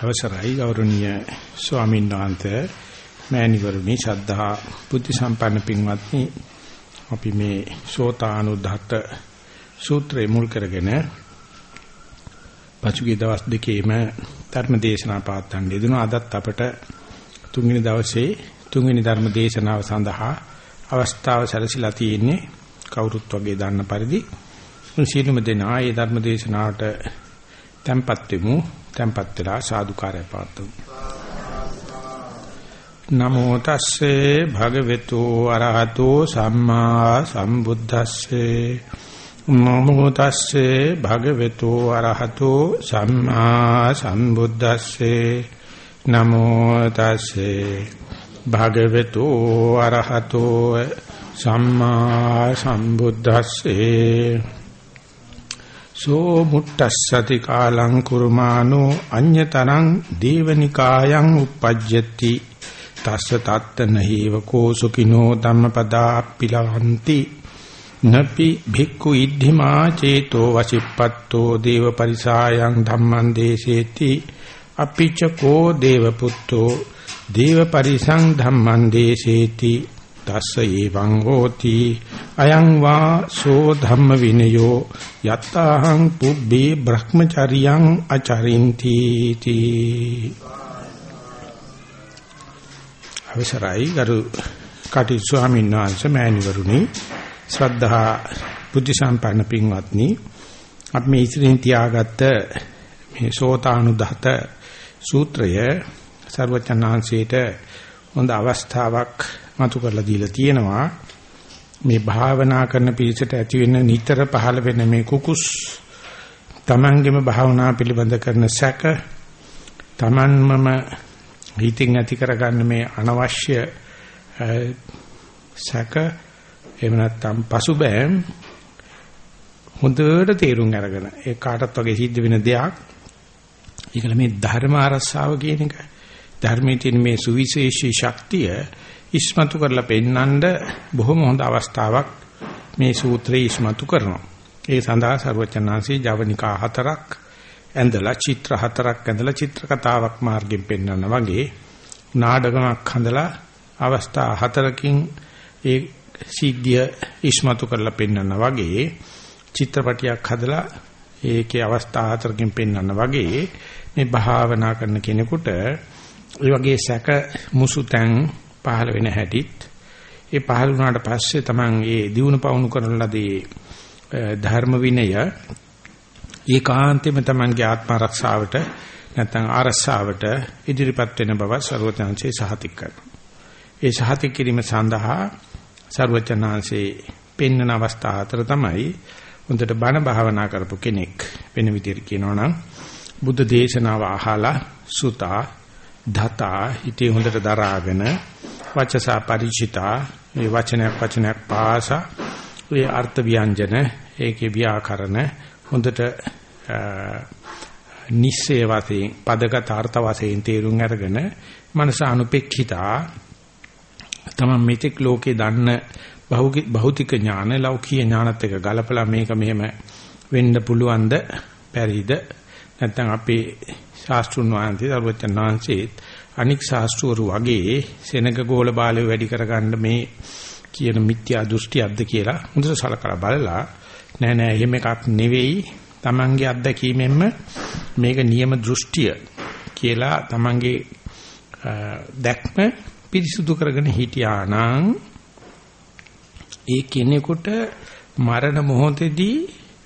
අවසරයි ගෞරවනීය ස්වාමීන් වහන්සේ මෑණිවරුනි ශ්‍රද්ධා බුද්ධ සම්පන්න පින්වත්නි. අපි මේ සෝතානුද්ධත සූත්‍රය මුල් කරගෙන පසුගිය දවස් දෙකේම ධර්ම දේශනා පාත්තන් දෙදුණා අදත් අපට තුන්වෙනි දවසේ තුන්වෙනි ධර්ම දේශනාව සඳහා අවස්ථාව සැලසීලා තියෙන්නේ කවුරුත් වගේ දන්න පරිදි. සීලුම දෙනා ඒ ධර්ම දේශනාවට tempත් වෙමු. Tempත් වෙලා සාදුකාරය පාත්තුමු නමෝ තස්සේ භගවතු අරහතෝ සම්මා සම්බුද්දස්සේ. නමෝ තස්සේ භගවතු අරහතෝ සම්මා සම්බුද්දස්සේ. නමෝ තස්සේ භගවතු අරහතෝ සම්මා සම්බුද්දස්සේ. සෝ මුට්ටස්සති කාලං කුරුමානෝ අඤ්‍යතරං දේවනිකායන් uppajjati තස්ස තත්ත නහේව කෝසුකිනෝ ධම්මපදා අප්පිලවಂತಿ නපි භික්ඛු ඉද්ධිමා චේතෝ වසිප්පත්තෝ දේව පරිසායන් ධම්මං දේසේති අපිච කෝ දේව පුත්තෝ දේව පරිසං ධම්මං දේසේති තස්ස එවං හෝති। අයං වා සෝ ධම්ම විනයෝ। යත්තාහං පුබ්බේ බ්‍රහ්මචරියං අචරින්ති තී අවසරයි ගරු කටි ස්වාමීන් වහන්සේ මෑණිවරුනි ශ්‍රද්ධා බුද්ධ සම්පන්න පින්වත්නි අපි මේ ඉතිරින් තියාගත්ත මේ සෝතානුදහත සූත්‍රය ਸਰවචනාංශයේට හොඳ අවස්ථාවක් මතු කරලා දීලා තියෙනවා. මේ භාවනා කරන පිළිසට ඇති වෙන නිතර පහළ වෙන මේ කුකුස් තමන්ගෙම භාවනා පිළිබඳ කරන සැක තමන්මම හිතින් ඇති කරගන්න මේ අනවශ්‍ය සැක එහෙම නැත්නම් පසුබෑම් හොඳට තේරුම් අරගෙන ඒ කාටත් වගේ සිද්ධ වෙන දෙයක්. ඒකල මේ ධර්ම අරස්සාව කියන එක ධර්මයේ තියෙන මේ සුවිශේෂී ශක්තිය ඉස්මතු කරලා පෙන්නඳ බොහොම හොඳ අවස්ථාවක් මේ සූත්‍රයේ ඉස්මතු කරනවා. ඒ සඳහා ਸਰවචනාංශී ජවනිකා හතරක් ඇඳලා චිත්‍ර හතරක් ඇඳලා චිත්‍ර කතාවක් මාර්ගයෙන් පෙන්වන වගේ නාටකමක් හඳලා අවස්ථා හතරකින් ඒ සිද්ධිය ඉස්මතු කරලා පෙන්වන වගේ චිත්‍රපටියක් හදලා ඒකේ අවස්ථා හතරකින් පෙන්වන වගේ මේ භාවනා කරන කෙනෙකුට ඒ වගේ සැක මුසුතැන් පහළ වෙන හැටිත් ඒ පහළ වුණාට පස්සේ තමන් ඒ දිනු පවුණු කරන ලදී ධර්ම විනය ඒකාන්තයෙන්ම තමන්ගේ ආත්ම ආරක්ෂාවට නැත්නම් ආරක්ෂාවට ඉදිරිපත් වෙන බව ਸਰවඥාන්සේ සහතික කරනවා. ඒ සහතික කිරීම සඳහා ਸਰවඥාන්සේ පෙන්වන අවස්ථා හතර තමයි හොඳට බණ භාවනා කරපු කෙනෙක් වෙන විදිහට කියනවා නම් බුද්ධ දේශනාව අහලා සුතා ධතා හිතේ හොඳට දරාගෙන වචසා ಪರಿචිතා මේ වචනයක් වචනයක් පාසා ඒ අර්ථ ව්‍යංජන ඒකේ ව්‍යාකරණ හොඳට නිස්සේ වශයෙන් පදගත අර්ථ වශයෙන් තේරුම් අරගෙන මනස අනුපෙක්ඛිතා තමන් මෙතෙක් ලෝකේ දන්න භෞතික ඥාන ලෞකික ඥානත් එක්ක ගලපලා මේක මෙහෙම වෙන්න පුළුවන්ද බැරිද? නැත්නම් අපේ ශාස්ත්‍රුන් වහන්සේ දරුවචන් වහන්සේත් අනික් ශාස්ත්‍රවරු වගේ සෙනග ගෝල බාලය වැඩි කරගන්න මේ කියන මිත්‍යා දෘෂ්ටියක්ද කියලා හොඳට සලකලා බලලා නෑ නෑ එහෙම එකක් නෙවෙයි. Tamange අත්දැකීමෙන්ම මේක නියම දෘෂ්ටිය කියලා Tamange දැක්ම පිරිසුදු කරගෙන හිටියා නම් ඒ කෙනෙකුට මරණ මොහොතේදී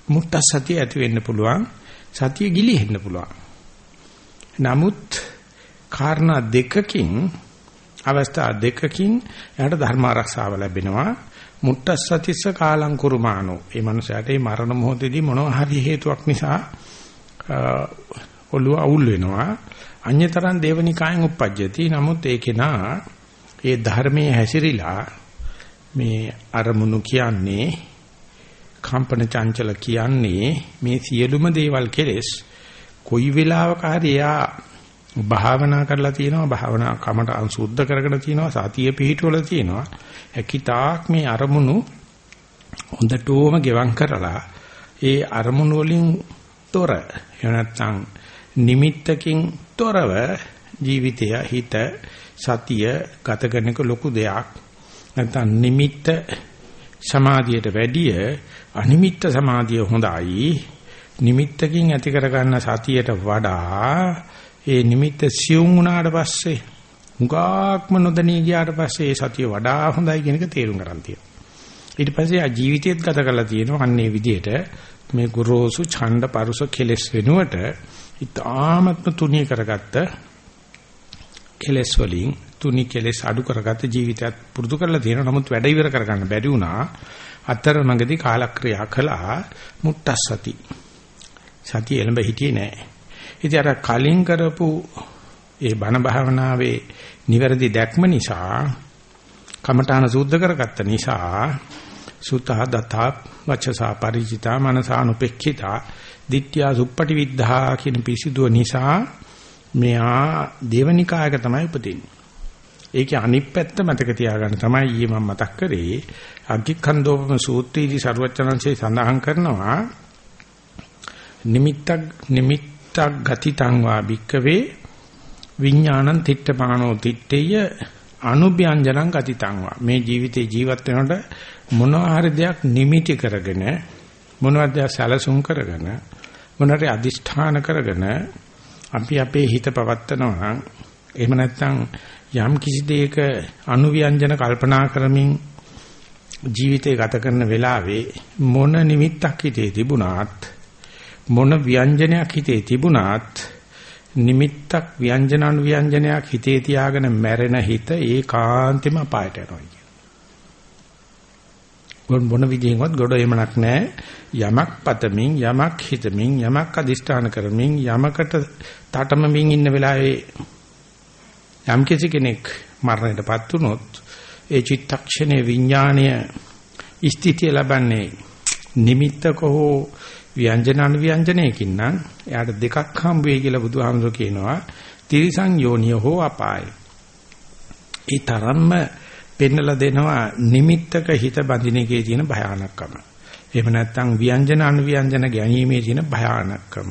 මුත්ත සතිය ඇති වෙන්න පුළුවන් සතිය ගිලිහෙන්න පුළුවන්. නමුත් කාරණා දෙකකින් අවස්ථා දෙකකින් එයාට ධර්ම ආරක්ෂාව ලැබෙනවා. මුට්ටස්සතිස්ස කාලං කුරුමානෝ. ඒ මනුස්සයාට මේ මරණ මොහොතේදී මොනවා හරි හේතුවක් නිසා ඔළුව අවුල් වෙනවා. අඤ්‍යතරන් දේවනිකායෙන් උප්පජ්ජති නමුත් ඒකේ නා ඒ ධර්මයේ හැසිරීලා මේ අරමුණු කියන්නේ කම්පන චංචල කියන්නේ මේ සියලුම දේවල් කෙලෙස් කොයි වෙලාවක හරි එයා භාවනා කරලා තියෙනවා භාවනා කමට අංශුද්ධ කරගෙන තියෙනවා සතිය පිහිටවල තියෙනවා හැකිතාක් මේ අරමුණු හොඳටම ගෙවම් කරලා ඒ අරමුණු වලින් තොර එහෙම නැත්නම් නිමිත්තකින් තොරව ජීවිතය හිත සතිය ගත කරන එක ලොකු දෙයක්. නැත්නම් නිමිත්ත සමාධියට වැඩිය අනිමිත්ත සමාධිය හොඳයි. නිමිත්තකින් ඇති කරගන්න සතියට වඩා ඒ නිමිත්ත සියුම් වුණාට පස්සේ හුඟක්ම නොදැනී ගියාට පස්සේ ඒ සතිය වඩා හොඳයි කියන එක තේරුම් ගන්න තියෙනවා. ඊට පස්සේ ආ ජීවිතයත් ගත කරලා තියෙනවා අන්නේ විදිහට මේ ගුරුසු ඡණ්ඩ පරුස කෙලස් වෙනුවට ඊටාමත්ම තුනී කරගත්ත කෙලස් වලින් තුනි කෙලස් අඩු කරගත්ත ජීවිතයත් පුරුදු කරලා තියෙනවා. නමුත් වැඩ ඉවර කරගන්න බැරි වුණා. අතරමඟදී කාලක්‍රියා කළා මුට්ටස්සති. සතිය එළඹ හිටියේ නෑ. ඉතින් අර කලින් කරපු ඒ බණ භාවනාවේ නිවැරදි දැක්ම නිසා කමඨාන සූද්ධ කරගත්ත නිසා සුතා දතා වචසා ಪರಿචිතා මනසානුපෙක්ඛිතා ditthiya suppati viddha කියන පිසිදුව නිසා මෙයා දේවනිකායක තමයි උපදින්නේ. ඒකේ අනිත් පැත්ත මතක තියාගන්න තමයි ඊයේ මම මතක් කරේ අග්ගිකන්දෝපම සූත්‍රයේදී සරුවචනංශේ සඳහන් කරනවා නිමිත්තක් නිමිත්තක් ගතිතං වා භික්කවේ විඥානං තිට්ඨපානෝ තිට්ඨය අනුභ්‍යංජනං ගතිතං වා මේ ජීවිතේ ජීවත් වෙනකොට මොනවා හරි දෙයක් නිමිටි කරගෙන මොනවද සැලසුම් කරගෙන මොනවාරි අදිෂ්ඨාන කරගෙන අපි අපේ හිත පවත්නවා නම් එහෙම නැත්නම් යම් කිසි දෙයක අනුව්‍යංජන කල්පනා කරමින් ජීවිතය ගත කරන වෙලාවේ මොන නිමිත්තක් හිතේ තිබුණාත් මොන ව්‍යංජනයක් හිතේ තිබුණාත් නිමිත්තක් ව්‍යංජන අනුව්‍යංජනයක් හිතේ තියාගෙන මැරෙන හිත ඒකාන්තෙම අපායට යනවා කියන. මොන විදිහෙන්වත් ගොඩ එමනක් නැහැ. යමක් පතමින් යමක් හිතමින් යමක් අදිෂ්ඨාන කරමින් යමකට තටමමින් ඉන්න වෙලාවේ යම් කිසි කෙනෙක් මරණයටපත් වුනොත් ඒ චිත්තක්ෂණයේ විඥාණය ස්ථිතිය ලබන්නේ නිමිත්තක හෝ ව්‍යංජන අනුව්‍යංජනයකින් නම් එයාට දෙකක් හම්බ වෙයි කියලා බුදුහාමුදුර කියනවා තිරිසං යෝනිය හෝ අපාය. ඒ තරම්ම පෙන්නලා දෙනවා නිමිත්තක හිත බඳින එකේ තියෙන භයානකම. එහෙම නැත්නම් ව්‍යංජන අනුව්‍යංජන ගැනීමේ තියෙන භයානකම.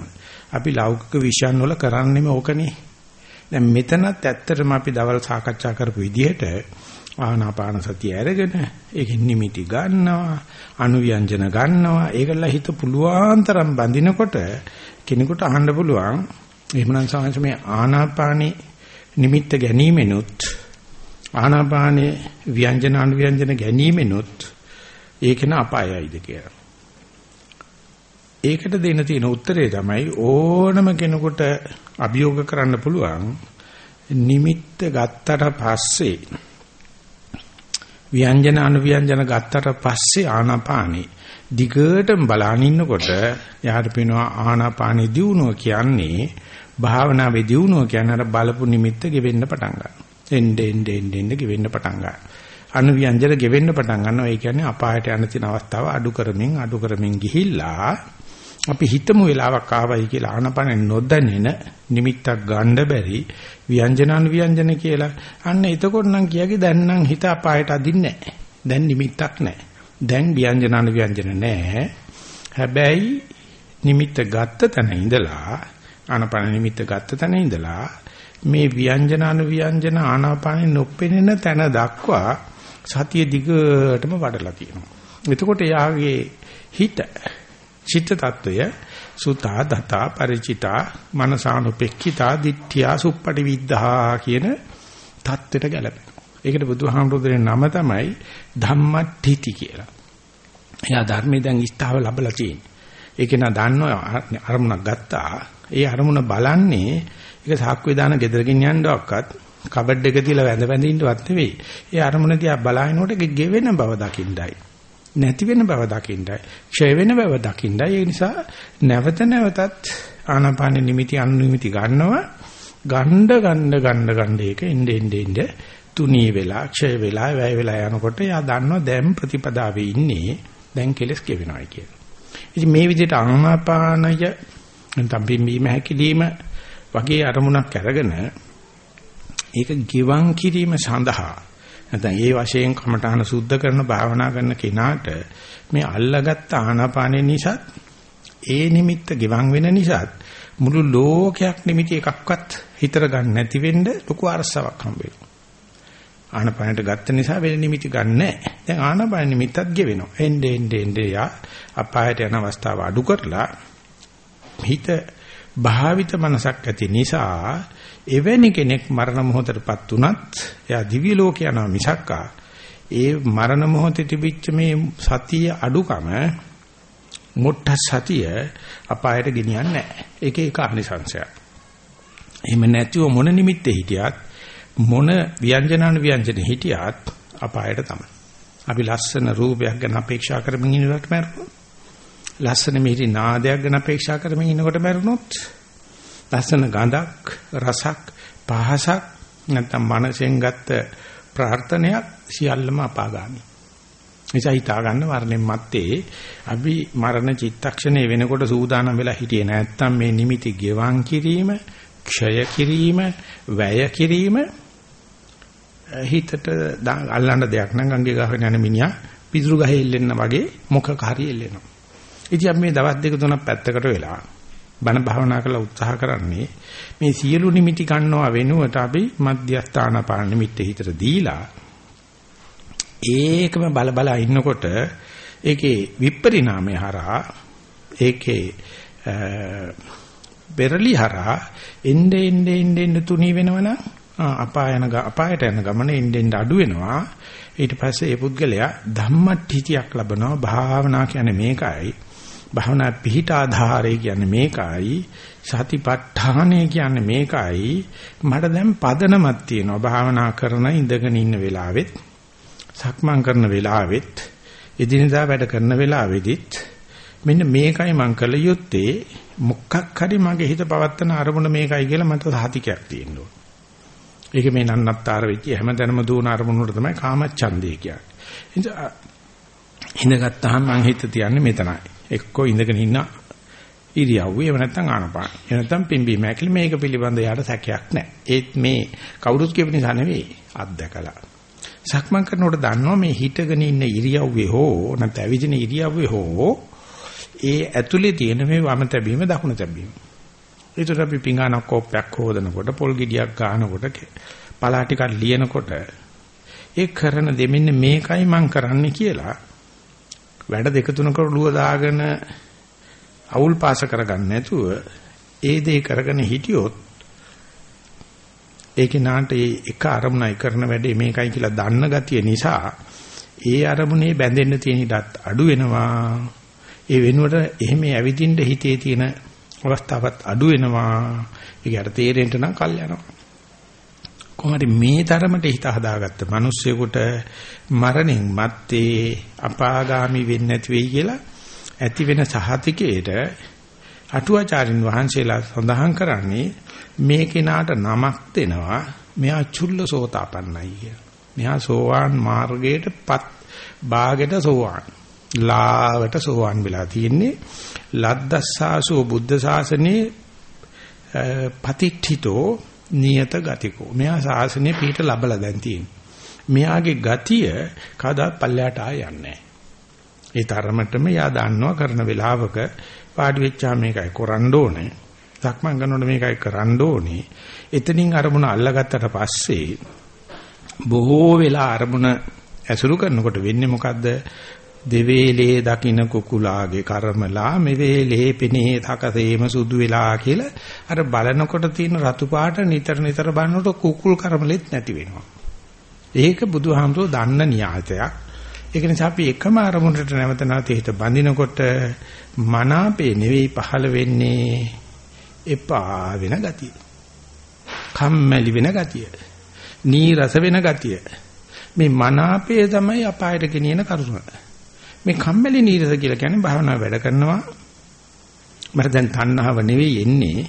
අපි ලෞකික විෂයන් වල කරන්නේම ඕකනේ. දැන් මෙතනත් ඇත්තටම අපි දවල් සාකච්ඡා කරපු විදිහට ආනාපාන සතිය අරගෙන ඒකෙන් නිමිටි ගන්නවා අනුව්‍යංජන ගන්නවා ඒකලා හිත පුළුවන් තරම් බඳිනකොට කෙනෙකුට අහන්න පුළුවන් එහෙමනම් සාංශ මේ ආනාපානේ නිමිත්ත ගැනීමෙනුත් ආනාපානේ ව්‍යංජන අනුව්‍යංජන ගැනීමෙනුත් ඒකන අපායයිද කියලා. ඒකට දෙන්න තියෙන උත්තරේ තමයි ඕනම කෙනෙකුට අභියෝග කරන්න පුළුවන් නිමිත්ත ගත්තට පස්සේ ව්‍යංජන අනුව්‍යංජන ගත්තට පස්සේ ආනාපානේ දිගටම බලාන ඉන්නකොට යාට පේනවා ආනාපානේ දියුණුව කියන්නේ භාවනාවේ දියුණුව කියන්නේ අර බලපු නිමිත්ත ගෙවෙන්න පටන් ගන්නවා. එන්නේ එන්නේ එන්නේ ගෙවෙන්න පටන් ගන්නවා. අනුව්‍යංජන ගෙවෙන්න පටන් ගන්නවා. ඒ කියන්නේ අපායට යන තියෙන අවස්ථාව අඩු කරමින් අඩු කරමින් ගිහිල්ලා අපි හිතමු වෙලාවක් ආවයි කියලා ආනපන නොදැනෙන නිමිත්තක් ගන්න බැරි ව්‍යංජනන් ව්‍යංජන කියලා අන්න එතකොට නම් කියකි දැන් නම් හිත අපායට අදින්නේ නැහැ. දැන් නිමිත්තක් නැහැ. දැන් ව්‍යංජනන් ව්‍යංජන නැහැ. හැබැයි නිමිත්ත ගත්ත තැන ඉඳලා ආනපන නිමිත්ත ගත්ත තැන ඉඳලා මේ ව්‍යංජනන ව්‍යංජන ආනාපානෙ නොපෙනෙන තැන දක්වා සතිය දිගටම වඩලා තියෙනවා. එතකොට යාගේ හිත චිත්ත తত্ত্বය සුතා දතා ಪರಿචිතා මනසානුපෙක්ඛිතා දිට්ඨියා සුප්පටි විද්ධා කියන தත්ත්වයට ගැලපෙනවා. ඒකට බුදුහාමුදුරේ නම තමයි ධම්මට්ඨිති කියලා. එයා ධර්මයේ දැන් ස්ථාව ලැබලා තියෙන්නේ. ඒක නා දන්නවා අරමුණක් ගත්තා. ඒ අරමුණ බලන්නේ ඒක සාක්කුවේ දාන ගෙදරකින් යන්නවක්වත් කබඩ් එක තියලා වැඳ වැඳ ඉන්නවත් නෙවෙයි. ඒ අරමුණ දිහා බලාගෙනකොට ගෙවෙන බව දකින්නයි. නැති වෙන බව දකින්නයි ක්ෂය වෙන බව දකින්නයි ඒ නිසා නැවත නැවතත් ආනාපාන නිමිති අනුනිමිති ගන්නවා ගණ්ඩ ගණ්ඩ ගණ්ඩ ගණ්ඩ ඒක එnde ende ende තුනී වෙලා ක්ෂය වෙලා වැය වෙලා යනකොට යා දන්නවා දැන් ප්‍රතිපදාවේ ඉන්නේ දැන් කෙලස් කෙවෙනවායි කියලා. ඉතින් මේ විදිහට ආනාපානය නැත්නම් බිම්බීම හැකිලිම වගේ අරමුණක් අරගෙන ඒක ගිවන් කිරීම සඳහා නැත්නම් ඒ වශයෙන් කමඨහන සුද්ධ කරන භාවනා කරන කෙනාට මේ අල්ලගත්ත ආනාපානෙ නිසාත් ඒ නිමිත්ත ගිවන් වෙන නිසාත් මුළු ලෝකයක් නිමිති එකක්වත් හිතර ගන්න නැති වෙන්න ලොකු අරසාවක් හම්බ වෙනවා. ආනපනට ගත්ත නිසා වෙන නිමිති ගන්න නැහැ. දැන් ආනපන නිමිත්තත් ගෙවෙනවා. එnde ende ende යා අපායට යන අවස්ථාව අඩු කරලා හිත භාවිත මනසක් ඇති නිසා එවැනි කෙනෙක් මරණ මොහොතටපත් උනත් එයා දිව්‍ය ලෝක යනවා මිසක්කා ඒ මරණ මොහොතේ තිබිච්ච මේ සතිය අඩුකම මොට්ට සතිය අපායට ගෙනියන්නේ නැහැ. ඒක ඒක අනිසංශයක්. එහෙම නැතිව මොන නිමිත්තේ හිටියත් මොන ව්‍යංජනාන ව්‍යංජන හිටියත් අපායට තමයි. අපි ලස්සන රූපයක් ගැන අපේක්ෂා කරමින් ඉන්නකොට මරුණොත් ලස්සන මිහිරි නාදයක් ගැන අපේක්ෂා කරමින් ඉන්නකොට මරුණොත් ලස්සන ගඳක් රසක් පහසක් නැත්නම් මනසෙන් ගත්ත ප්‍රාර්ථනයක් සියල්ලම අපාගාමි. නිසා හිතා ගන්න මරණයන් මැත්තේ අපි මරණ චිත්තක්ෂණේ වෙනකොට සූදානම් වෙලා හිටියේ නැත්නම් මේ නිමිති ගෙවන් කිරීම, ක්ෂය කිරීම, වැය කිරීම හිතට අල්ලන්න දෙයක් නම් ගංගේ ගහගෙන යන මිනිහා පිදුරු ගහේ එල්ලෙන්න වගේ මොකක හරි එල්ලෙනවා. ඉතින් අපි මේ දවස් දෙක තුනක් පැත්තකට වෙලා බණ භාවනා කරලා උත්සාහ කරන්නේ මේ සියලු නිමිති ගන්නවා වෙනුවට අපි මධ්‍යස්ථාන පාන නිමිත්ත හිතට දීලා ඒකම බල බල ඉන්නකොට ඒකේ විපරිණාමය හරහා ඒකේ බෙරලි හරහා එnde ende ende ende තුනී වෙනවනම් අපායන අපායට යන ගමන එnde ende අඩු වෙනවා. ඊට පස්සේ ඒ පුද්ගලයා ධම්මට්ඨිතියක් ලබනවා. භාවනා කියන්නේ මේකයි. භාවනා පිහිට ආධාරය කියන්නේ මේකයි සතිපට්ඨානය කියන්නේ මේකයි මට දැන් පදනමක් තියෙනවා භාවනා කරන ඉඳගෙන ඉන්න වෙලාවෙත් සක්මන් කරන වෙලාවෙත් එදිනදා වැඩ කරන වෙලාවෙදිත් මෙන්න මේකයි මං කළ යුත්තේ මොකක් හරි මගේ හිත පවත්තන අරමුණ මේකයි කියලා මට සහතිකයක් තියෙන්න ඕන. ඒක මේ නන්නත්තර වෙච්ච හැමදැනම දුවන අරමුණ වල තමයි කාමච්ඡන්දේ කියන්නේ. ඉඳගත්තාම මං හිත තියන්නේ මෙතනයි. එක්කෝ ඉඳගෙන ඉන්න ඉරියව්වේ එහෙම නැත්නම් ආනපාන. එහෙම නැත්නම් පිම්බි මෑකිලි මේක පිළිබඳ යාට සැකයක් නැහැ. ඒත් මේ කවුරුත් කියපු නිසා නෙවෙයි අත්දකලා. සක්මන් කරනකොට දන්නවා මේ හිටගෙන ඉන්න ඉරියව්වේ හෝ නැත්නම් ඇවිදින ඉරියව්වේ හෝ ඒ ඇතුලේ තියෙන මේ වම තැබීම දකුණ තැබීම. ඒතර අපි පිඟානක් කෝප්පයක් හොදනකොට පොල් ගෙඩියක් ගන්නකොට පලා ටිකක් ලියනකොට ඒ කරන දෙමින්න මේකයි මං කරන්නේ කියලා වැඩ දෙක තුනක ඔළුව දාගෙන අවුල් පාස කරගන්න නැතුව ඒ දේ කරගෙන හිටියොත් ඒකේ නාට ඒ එක අරමුණයි කරන වැඩේ මේකයි කියලා දන්න ගතිය නිසා ඒ අරමුණේ බැඳෙන්න තියෙන ඉඩත් අඩු වෙනවා. ඒ වෙනුවට එහෙම ඇවිදින්න හිතේ තියෙන අවස්ථාවත් අඩු වෙනවා. ඒකට තේරෙන්න නම් කල් යනවා. කොහොමද මේ තරමට හිත හදාගත්ත මිනිස්සෙකුට මරණින් මත්තේ අපාගාමි වෙන්නේ නැති වෙයි කියලා ඇති වෙන සහතිකයේට අටුවාචාරින් වහන්සේලා සඳහන් කරන්නේ මේ කෙනාට නමක් දෙනවා මෙයා චුල්ලසෝතාපන්නයි කියලා. මෙයා සෝවාන් මාර්ගයටපත් බාගෙට සෝවාන්. ලාවට සෝවාන් වෙලා තියෙන්නේ ලද්දස්සාසෝ බුද්ධ ශාසනේ පතිට්ඨිතෝ නියත ගතිකෝ. මෙයා ශාසනය පිට ලබලා දැන් තියෙන්නේ. මෙයාගේ ගතිය කදා පල්ලයට ආයන්නේ ඒ තරමටම යා දන්නවා කරන වෙලාවක පාඩි වෙච්චා මේකයි කරන්න ඕනේ. සක්මන් කරනකොට මේකයි කරන්න ඕනේ. එතනින් අරමුණ අල්ලගත්තට පස්සේ බොහෝ වෙලා අරමුණ ඇසුරු කරනකොට වෙන්නේ මොකද්ද? දෙවේලේ දකින්න කුකුලාගේ කර්මලා මෙවේලේ පෙනේ තකසේම සුදු වෙලා කියලා අර බලනකොට තියෙන රතු පාට නිතර නිතර බලනකොට කුකුල් කර්මලෙත් නැති වෙනවා. ඒක බුදුහාමුදුරෝ දන්න න්‍යායයක්. ඒක නිසා අපි එකම අරමුණට නැවත නැවත හිත බඳිනකොට මනාපේ නෙවෙයි පහළ වෙන්නේ එපා වෙන ගතිය. කම්මැලි වෙන ගතිය. නීරස වෙන ගතිය. මේ මනාපය තමයි අපායට ගෙනියන කරුණ. මේ කම්මැලි නීරස කියලා කියන්නේ භාවනාව වැඩ කරනවා. මට දැන් තණ්හාව නෙවෙයි එන්නේ.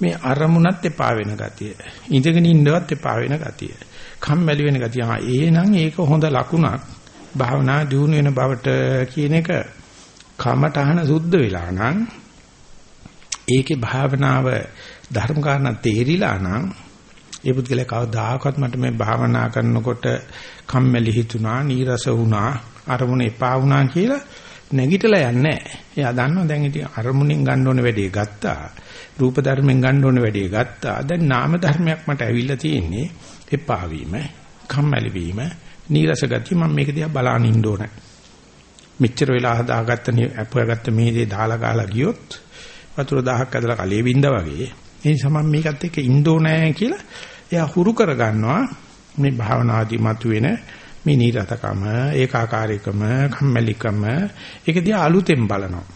මේ අරමුණත් එපා වෙන ගතිය. ඉඳගෙන ඉන්නවත් එපා වෙන ගතිය. කම්මැලි වෙන ගතිය. ආ එහෙනම් ඒක හොඳ ලකුණක්. භාවනා දියුණු වෙන බවට කියන එක කමඨහන සුද්ධ වෙලා නම් ඒකේ භාවනාව ධර්ම කාරණා තේරිලා නම් ඒ පුද්ගලයා කවදාකවත් මට මේ භාවනා කරනකොට කම්මැලි හිතුණා, නීරස වුණා, අරමුණ එපා වුණා කියලා නැගිටලා යන්නේ නැහැ. එයා දන්නවා දැන් ඉතින් අරමුණෙන් ගන්න ඕන වැඩේ ගත්තා. රූප ධර්මෙන් ගන්න ඕන වැඩේ ගත්තා. දැන් නාම ධර්මයක් මට ඇවිල්ලා තියෙන්නේ. එපා වීම, කම්මැලි වීම, නීරස ගතිය මම මේක දිහා බලාගෙන ඉන්න ඕනේ. මෙච්චර වෙලා හදාගත්ත අපුවගත්ත මේ දේ දාලා ගාලා ගියොත් වතුර දහහක් ඇදලා කලේ බින්දා වගේ ඒ නිසා මම මේකත් එක්ක ඉන්න ඕනේ කියලා එයා හුරු කර ගන්නවා මේ භාවනාදී මතුවෙන මේ නිරතකම ඒකාකාරීකම කම්මැලිකම ඒක දිහා අලුතෙන් බලනවා.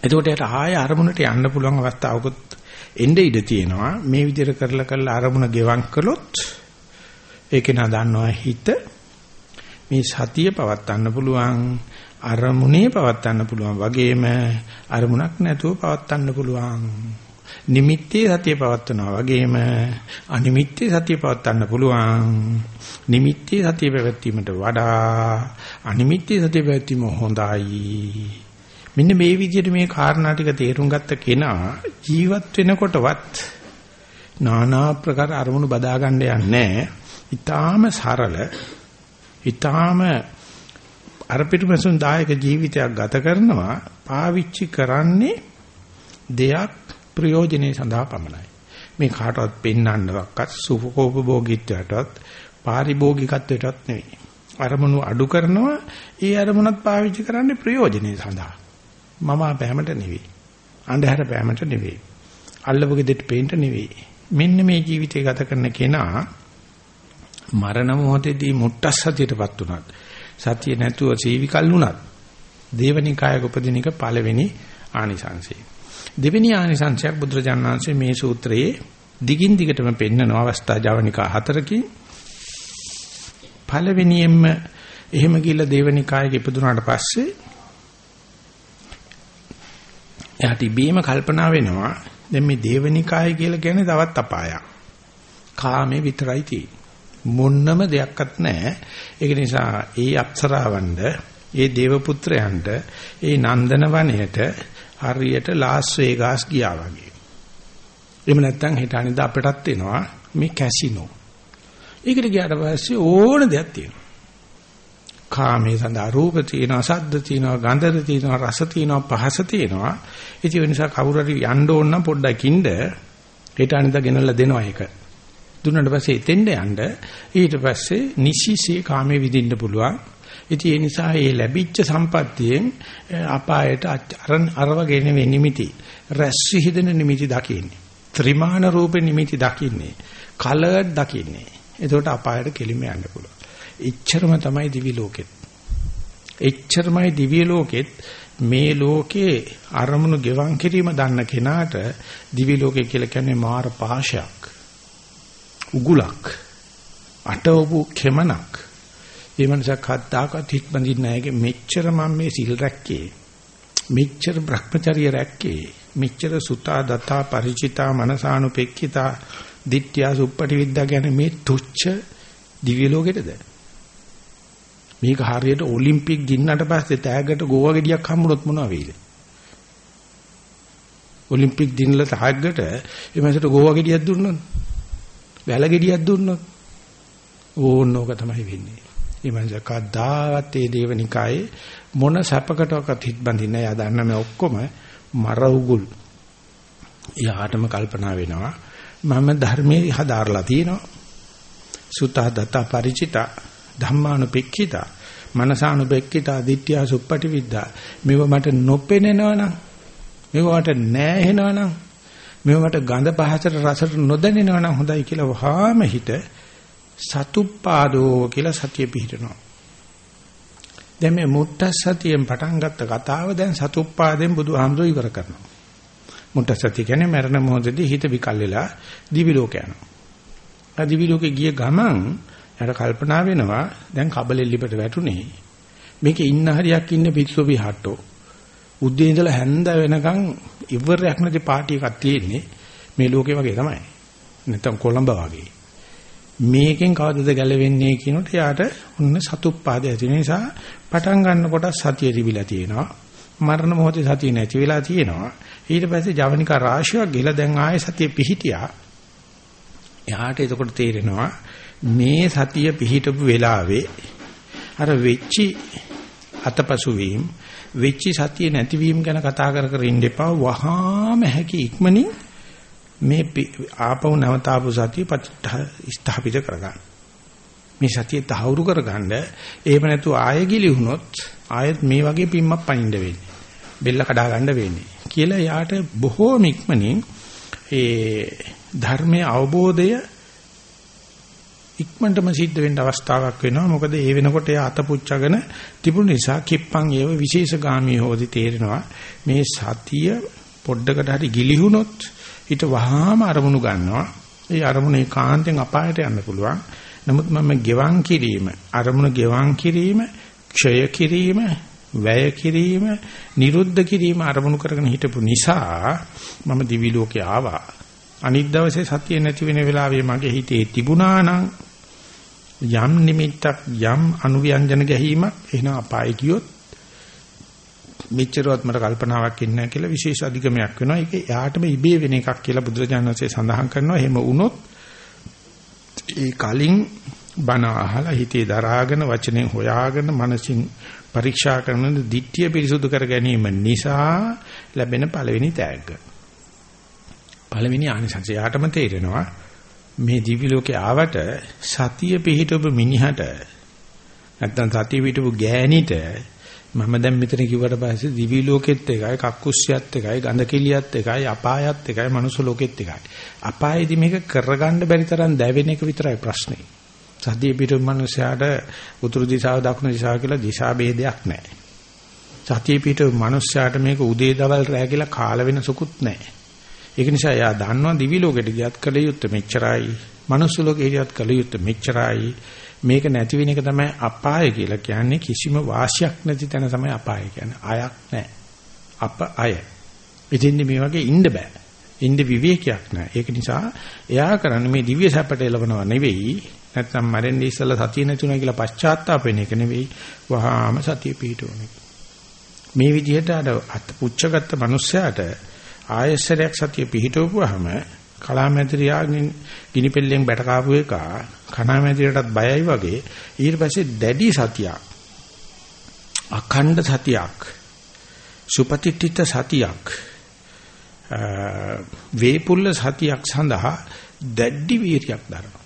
එතකොට යට ආය අරමුණට යන්න පුළුවන් අවස්ථාවකුත් එnde ඉඩ තියෙනවා. මේ විදිහට කරලා කරලා අරමුණ ගෙවම් කළොත් ඒක නා දන්නවා හිත. මේ සතිය පවත්වන්න පුළුවන් අරමුණේ පවත්වන්න පුළුවන්. වගේම අරමුණක් නැතුව පවත්වන්න පුළුවන්. නිමිත්තේ සතිය පවත්වනවා වගේම අනිමිත්තේ සතිය පවත්වන්න පුළුවන්. නිමිත්තේ සතිය පැවැත්වීමට වඩා අනිමිත්තේ සතිය පැවැත්වීම හොඳයි. මෙන්න මේ විදිහට මේ කාරණා ටික තේරුම් ගත්ත කෙනා ජීවත් වෙනකොටවත් নানা ප්‍රකාර අරමුණු බදා ගන්න යන්නේ ඊටාම සරල ඊටාම අර පිටුමසුන් දායක ජීවිතයක් ගත කරනවා පාවිච්චි කරන්නේ දෙයක් ප්‍රයෝජනේ සඳහා පමණයි. මේ කාටවත් පෙන්වන්නවක්වත් සුඛෝපභෝගීත්වයටවත් පාරිභෝගිකත්වයටවත් නෙවෙයි. අරමුණු අඩු කරනවා ඒ අරමුණත් පාවිච්චි කරන්නේ ප්‍රයෝජනේ සඳහා. මම බෑමට නෙවෙයි. අන්ධහර බෑමට නෙවෙයි. අල්ලපු ගෙදරට පේන්න නෙවෙයි. මෙන්න මේ ජීවිතය ගත කරන කෙනා මරණ මොහොතේදී මුට්ටස්සතියටපත් උනත් සතිය නැතුව සීවිකල් වුණත් දේවනිකායක උපදින එක පළවෙනි ආනිසංසය. දෙවෙනි ආනිසංසයක් බුදුරජාණන් වහන්සේ මේ සූත්‍රයේ දිගින් දිගටම පෙන්වන අවස්ථා ජවනිකා හතරකින් පළවෙනියෙන්ම එහෙම ගිහිල්ලා දේවනිකායක ඉපදුනාට පස්සේ එයාට ඉබේම කල්පනා වෙනවා දැන් මේ දේවනිකාය කියලා කියන්නේ තවත් අපායක්. කාමේ විතරයි තියෙන්නේ. මොන්නම දෙයක්වත් නැහැ. ඒක නිසා ඒ අප්සරාවන්ද ඒ දේව පුත්‍රයන්ට ඒ නන්දන වනයේට හරියට ලාස් වේගාස් ගියා වගේ. එහෙම නැත්නම් හිත අනිදා අපටත් එනවා මේ කැසිනෝ. ඒකට ගියාට පස්සේ ඕන දෙයක් තියෙනවා. කාමයේ සඳහා රූප තියෙනවා, ශබ්ද තියෙනවා, ගන්ධ තියෙනවා, රස තියෙනවා, පහස තියෙනවා. ඒ නිසා කවුරු හරි යන්න ඕන නම් පොඩ්ඩක් ඉන්න හිත අනිදා ගෙනල්ලා දෙනවා ඒක. දුන්නට පස්සේ එතෙන්ට යන්න ඊට පස්සේ නිසිසේ කාමයේ විඳින්න පුළුවන්. ඉතින් ඒ නිසා මේ ලැබිච්ච සම්පත්තියෙන් අපායට අර වගේ නෙවෙයි නිමිති. රැස් විහිදෙන නිමිති දකින්නේ. ත්‍රිමාන රූපේ නිමිති දකින්නේ. කලර්ඩ් දකින්නේ. එතකොට අපායට කෙලිම යන්න පුළුවන්. එච්චරම තමයි දිවි ලෝකෙත්. එච්චරමයි දිව්‍ය ලෝකෙත් මේ ලෝකේ අරමුණු ගෙවන් කිරීම දන්න කෙනාට දිවි ලෝකේ කියලා කියන්නේ මාර පාශයක්. උගුලක් අටවපු කෙමනක් ඒ මනසක් හත්දාකත් හිට බඳින්න නැගේ මෙච්චර මම මේ සිල් රැක්කේ. මෙච්චර භ්‍රමචර්ය රැක්කේ. මෙච්චර සුතා දතා ಪರಿචිතා මනසානුපෙක්ඛිතා ditthiya suppati viddha ගැන මේ තුච්ච දිව්‍ය ලෝකෙටද? මේක හරියට ඔලිම්පික් ගින්නට පස්සේ තෑග්ගට ගෝවා ගෙඩියක් හම්බුනොත් මොනවා වෙයිද? ඔලිම්පික් දිනල තෑග්ගට එමෙසට ගෝවා ගෙඩියක් දුන්නොත් වැල ගෙඩියක් දුන්නොත් ඕනෝක තමයි වෙන්නේ. මේ මනස කද්දාවත් ඒ දේවනිකායේ මොන සැපකටවත් හිට බඳින්නේ නැහැ. දන්න මේ ඔක්කොම මර උගුල්. යාටම කල්පනා වෙනවා මම ධර්මයේ හදාarලා තියෙනවා. සුතා දත ಪರಿචිත ධම්මානුපෙක්ඛිත මනසානුපෙක්ඛිත දිට්ඨිය සුප්පටි විද්දා මේව මට නොපෙනෙනවනම් මේව මට නැහැ මේවට ගඳ පහසට රසට නොදැනෙනවා නම් හොඳයි කියලා වහාම හිත සතුප්පාදෝ කියලා සතිය පිහිටනවා. දැන් මේ මුට්ට සතියෙන් පටන් ගත්ත කතාව දැන් සතුප්පාදෙන් බුදුහාමුදුර ඉවර කරනවා. මුට්ට සතිය කියන්නේ මරණ මොහොතදී හිත විකල් වෙලා දිවි ලෝක යනවා. ආ දිවි ලෝකේ ගිය ගමන් යාට කල්පනා වෙනවා දැන් කබලෙල්ලිපට වැටුනේ. මේකේ ඉන්න හරියක් ඉන්න පිස්සු විහට්ටෝ. උදේ ඉඳලා හැන්ද වෙනකන් ඉවරයක් නැති පාටි එකක් තියෙන්නේ මේ ලෝකේ වගේ තමයි. නැත්තම් කොළඹ වගේ. මේකෙන් කවදද ගැලවෙන්නේ කියනකොට යාට ඔන්න සතුප්පාද ඇති නිසා පටන් ගන්නකොට සතිය තිබිලා තියෙනවා. මරණ මොහොතේ සතිය නැති වෙලා තියෙනවා. ඊට පස්සේ ජවනිකා රාශියක් ගිහලා දැන් ආයේ සතිය පිහිටියා. එයාට එතකොට තේරෙනවා මේ සතිය පිහිටපු වෙලාවේ අර වෙච්චි අතපසු වීම වෙච්ච සතිය නැතිවීම ගැන කතා කර කර ඉන්න එපා වහාම හැකි ඉක්මනින් මේ ආපහු නැවතාපු සතිය ස්ථාපිත කරගන්න. මේ සතිය තහවුරු කරගන්න එහෙම නැතු ආයෙ ගිලිහුනොත් ආයෙත් මේ වගේ පිම්මක් පනින්න වෙන්නේ. බෙල්ල කඩා ගන්න වෙන්නේ. කියලා යාට බොහෝම ඉක්මනින් ඒ ධර්මයේ අවබෝධය ඉක්මනටම සිද්ධ වෙන්න අවස්ථාවක් වෙනවා. මොකද ඒ වෙනකොට එයා අතපුච්චගෙන තිබුණ නිසා කිප්පන් ඒව විශේෂගාමී හොදි තේරෙනවා. මේ සතිය පොඩ්ඩකට හරි ගිලිහුනොත් ඊට වහාම අරමුණු ගන්නවා. ඒ අරමුණේ කාන්තෙන් අපායට යන්න පුළුවන්. නමුත් මම ගෙවන් කිරීම, අරමුණ ගෙවන් කිරීම, ක්ෂය කිරීම, වැය කිරීම, නිරුද්ධ කිරීම අරමුණු කරගෙන හිටපු නිසා මම දිවි ලෝකේ ආවා. අනිත් දවසේ සතිය නැති වෙන වෙලාවේ මගේ හිතේ තිබුණා නම් යම් නිමිත්තක් යම් අනුව්‍යංජන ගැහිමක් එහෙනම් අපාය කියොත් මෙච්චරවත් මට කල්පනාවක් ඉන්නේ නැහැ කියලා විශේෂ අධිගමයක් වෙනවා. ඒක එයාටම ඉබේ වෙන එකක් කියලා බුදුරජාණන් වහන්සේ සඳහන් කරනවා. එහෙම වුණොත් ඒ කලින් බණ අහලා හිතේ දරාගෙන වචනෙන් හොයාගෙන මනසින් පරීක්ෂා කරන දිට්ඨිය පිරිසුදු කර ගැනීම නිසා ලැබෙන පළවෙනි තෑග්ග. පළවෙනි ආනිසංසය යාටම තේරෙනවා මේ දිවි ලෝකේ ආවට සතිය පිහිටවපු මිනිහට නැත්තම් සතිය පිහිටවපු ගෑණිට මම දැන් මෙතන කිව්වට පස්සේ දිවි ලෝකෙත් එකයි කක්කුස්සියත් එකයි ගඳ කිලියත් එකයි අපායත් එකයි මනුස්ස ලෝකෙත් එකයි අපායේදී මේක කරගන්න බැරි තරම් දැවෙන එක විතරයි ප්‍රශ්නේ සතිය පිහිටවපු මිනිසයාට උතුරු දිශාව දකුණු දිශාව කියලා දිශා ભેදයක් නැහැ සතිය පිහිටවපු මිනිසයාට මේක උදේ දවල් රැ කියලා කාල වෙනසකුත් නැහැ ඒක නිසා එයා දන්නවා දිවි ලෝකෙට ගියත් කල යුත්තේ මෙච්චරයි. මනුස්ස ලෝකෙ ගියත් කල යුත්තේ මෙච්චරයි. මේක නැති වෙන එක තමයි අපාය කියලා කියන්නේ කිසිම වාසියක් නැති තැන තමයි අපාය කියන්නේ. අයක් නැහැ. අප අය. ඉතින් මේ වගේ ඉන්න බෑ. ඉන්න විවේකයක් නැහැ. ඒක නිසා එයා කරන්නේ මේ දිව්‍ය සැපට එළවනවා නෙවෙයි. නැත්නම් මරෙන්නේ ඉස්සලා සතිය නැතුණා කියලා පශ්චාත්තාප වෙන එක නෙවෙයි. වහාම සතිය පිහිටවන එක. මේ විදිහට අර අත් පුච්චගත්ත මිනිස්සයාට ආයස්සරයක් සතිය පිහිටවපුවාම කලාමැදිරියාගෙන් ගිනිපෙල්ලෙන් බැට කාපු එක කනාමැදිරියටත් බයයි වගේ. ඊට පස්සේ දැඩි සතියක්. අඛණ්ඩ සතියක්. සුපතිත්‍ිත සතියක්. වේපුල්ල සතියක් සඳහා දැඩි වීරියක් දරනවා.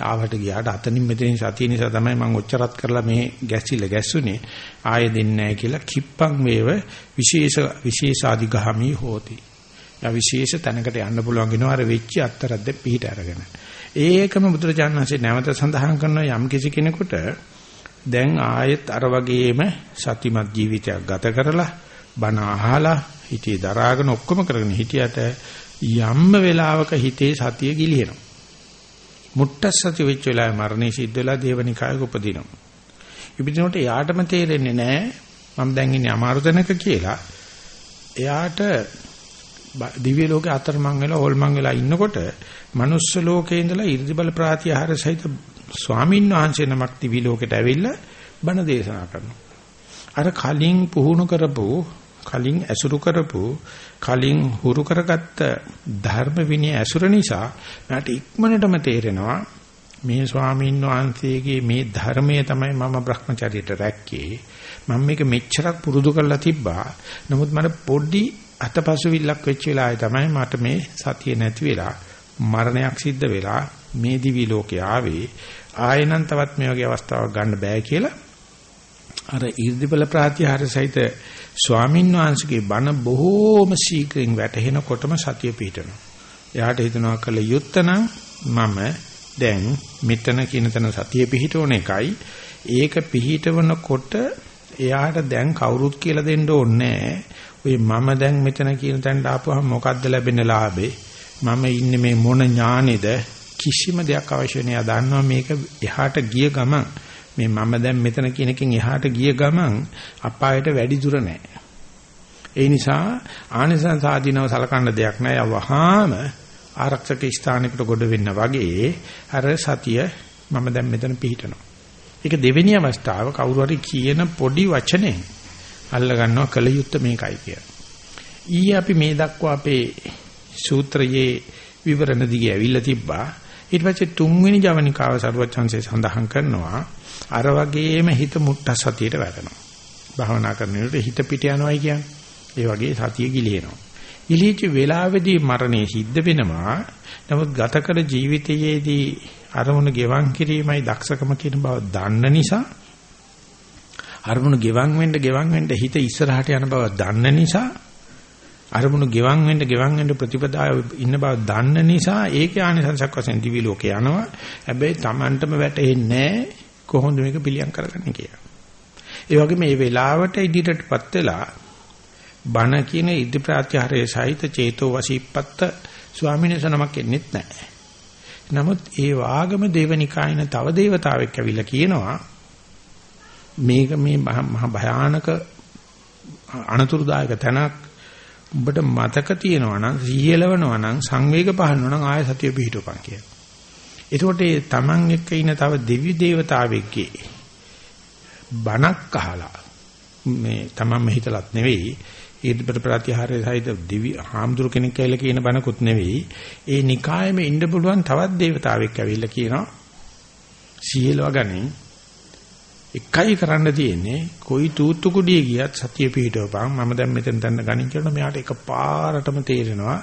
ආවට ගියාට අතනින් මෙතනින් සතිය නිසා තමයි මම ඔච්චරත් කරලා මේ ගැස්සිල ගැස්සුනේ. ආයෙ දෙන්නේ නැහැ කියලා කිප්පං වේව විශේෂ විශේෂාදිගාමි හෝති. යා විශේෂ තැනකට යන්න පුළුවන් වෙනවා අර වෙච්ච අත්තරද්ද පිහිට අරගෙන. ඒකම බුදුරජාණන් වහන්සේ නැවත සඳහන් කරන යම් කිසි කෙනෙකුට දැන් ආයෙත් අර වගේම සතිමත් ජීවිතයක් ගත කරලා බණ අහලා හිතේ දරාගෙන ඔක්කොම කරගෙන හිටියට යම්ම වෙලාවක හිතේ සතිය ගිලිහෙනවා. මුට්ටස්සති වෙච්ච වෙලාවේ මරණය සිද්ධ වෙලා දේවනිකායක උපදිනවා. ඉපදිනකොට යාටම තේරෙන්නේ නැහැ මම දැන් ඉන්නේ අමාරු තැනක කියලා. එයාට දිව්‍ය ලෝකේ අතරමං වෙලා හොල්මං වෙලා ඉන්නකොට මනුස්ස ලෝකේ ඉඳලා 이르දි බල ප්‍රාතිහාර සහිත ස්වාමින් වහන්සේ නමක් දිව්‍ය ලෝකෙට ඇවිල්ලා බණ දේශනා කරනවා. අර කලින් පුහුණු කරපු කලින් ඇසුරු කරපු කලින් හුරු කරගත්ත ධර්ම විනය ඇසුර නිසා මට ඉක්මනටම තේරෙනවා මේ ස්වාමීන් වහන්සේගේ මේ ධර්මය තමයි මම Brahmacharyaට රැක්කේ මම මේක මෙච්චරක් පුරුදු කරලා තිබ්බා නමුත් මට පොඩි අතපසුවිල්ලක් වෙච්ච වෙලාවේ තමයි මට මේ සතිය නැති වෙලා මරණයක් සිද්ධ වෙලා මේ දිවි ලෝකේ ආවේ. ආයෙනම් තවත් මේ වගේ අවස්ථාවක් ගන්න බෑ කියලා. අර ඊර්දිබල ප්‍රාතිහාර සහිත ස්වාමින් වහන්සේගේ බණ බොහෝම ශීඝ්‍රයෙන් වැටහෙනකොටම සතිය පිටනවා. එයාට හිතනවා කළ යුත්තනම් මම දැන් මෙතන කියන තැන සතිය පිහිටවන එකයි. ඒක පිහිටවනකොට එයාට දැන් කවුරුත් කියලා දෙන්න ඕනේ ඔය මම දැන් මෙතන කියන තැනට ආපුවම මොකද්ද ලැබෙන ලාභේ මම ඉන්නේ මේ මොන ඥානේද කිසිම දෙයක් අවශ්‍ය නැහැ දන්නවා මේක එහාට ගිය ගමන් මේ මම දැන් මෙතන කියන එකෙන් එහාට ගිය ගමන් අපායට වැඩි දුර නැහැ. ඒ නිසා ආනිසංස ආදීනව සලකන්න දෙයක් නැහැ. වහාම ආරක්ෂක ස්ථානයකට ගොඩ වෙන්න වගේ අර සතිය මම දැන් මෙතන පිහිටනවා. ඒක දෙවෙනි අවස්ථාව කවුරු හරි කියන පොඩි වචනේ අල්ල ගන්නවා කල යුත්තේ මේකයි කියලා. ඊයේ අපි මේ දක්වා අපේ සූත්‍රයේ විවරණ දිගේ ඇවිල්ලා තිබ්බා. ඊට පස්සේ තුන්වෙනි ජවනිකාව සරුවත් chance සඳහන් කරනවා අර වගේම හිත මුට්ට සතියට වැටෙනවා. භාවනා කරනකොට හිත පිට යනවායි කියන්නේ. ඒ වගේ සතිය ගිලිනවා. ගිලිච්ච වෙලාවේදී මරණය සිද්ධ වෙනවා. නමුත් ගත කර ජීවිතයේදී අරමුණ ගෙවන් කිරීමයි දක්ෂකම කියන බව දන්න නිසා අරමුණු ගෙවන් වෙන්න ගෙවන් වෙන්න හිත ඉස්සරහට යන බව දන්න නිසා අරමුණු ගෙවන් වෙන්න ගෙවන් වෙන්න ප්‍රතිපදාව ඉන්න බව දන්න නිසා ඒකේ ආනිසංසක් වශයෙන් දිවි ලෝකේ යනවා. හැබැයි Tamanටම වැටෙන්නේ කොහොමද මේක පිළියම් කරගන්නේ කියලා. ඒ වගේ මේ වෙලාවට ඉදිරියටපත් වෙලා බණ කියන ඉදි ප්‍රත්‍යහාරයේ සහිත චේතෝ වසීපත්ත ස්වාමීන් වහන්සේනමක් එන්නෙත් නැහැ. නමුත් ඒ වාගම දේවනිකායන තව දේවතාවෙක් ඇවිල්ලා කියනවා මේක මේ මහ භයානක අනතුරුදායක තැනක්. උඹට මතක තියෙනවා නම් සිහියලවනවා නම් සංවේග පහළනවා නම් ආය සතිය පිහිටුපන් කියලා. එතකොට ඒ Taman එක්ක ඉන්න තව දෙවි දේවතාවෙක්ගේ බණක් අහලා මේ Taman හිතලත් නෙවෙයි ඊට ප්‍රතිහාරය සහිත දිවි හාමුදුරු කෙනෙක් කියලා කියන බණකුත් නෙවෙයි. ඒ නිකායෙම ඉන්න පුළුවන් තවත් දේවතාවෙක් ඇවිල්ලා කියනවා සියලව ගනින්. එකයි කරන්න තියෙන්නේ කොයි තූත්තු කුඩිය ගියත් සතිය පිහිටවපන්. මම දැන් මෙතන තැන්න ගණන් කරන මෙයාට එකපාරටම තේරෙනවා.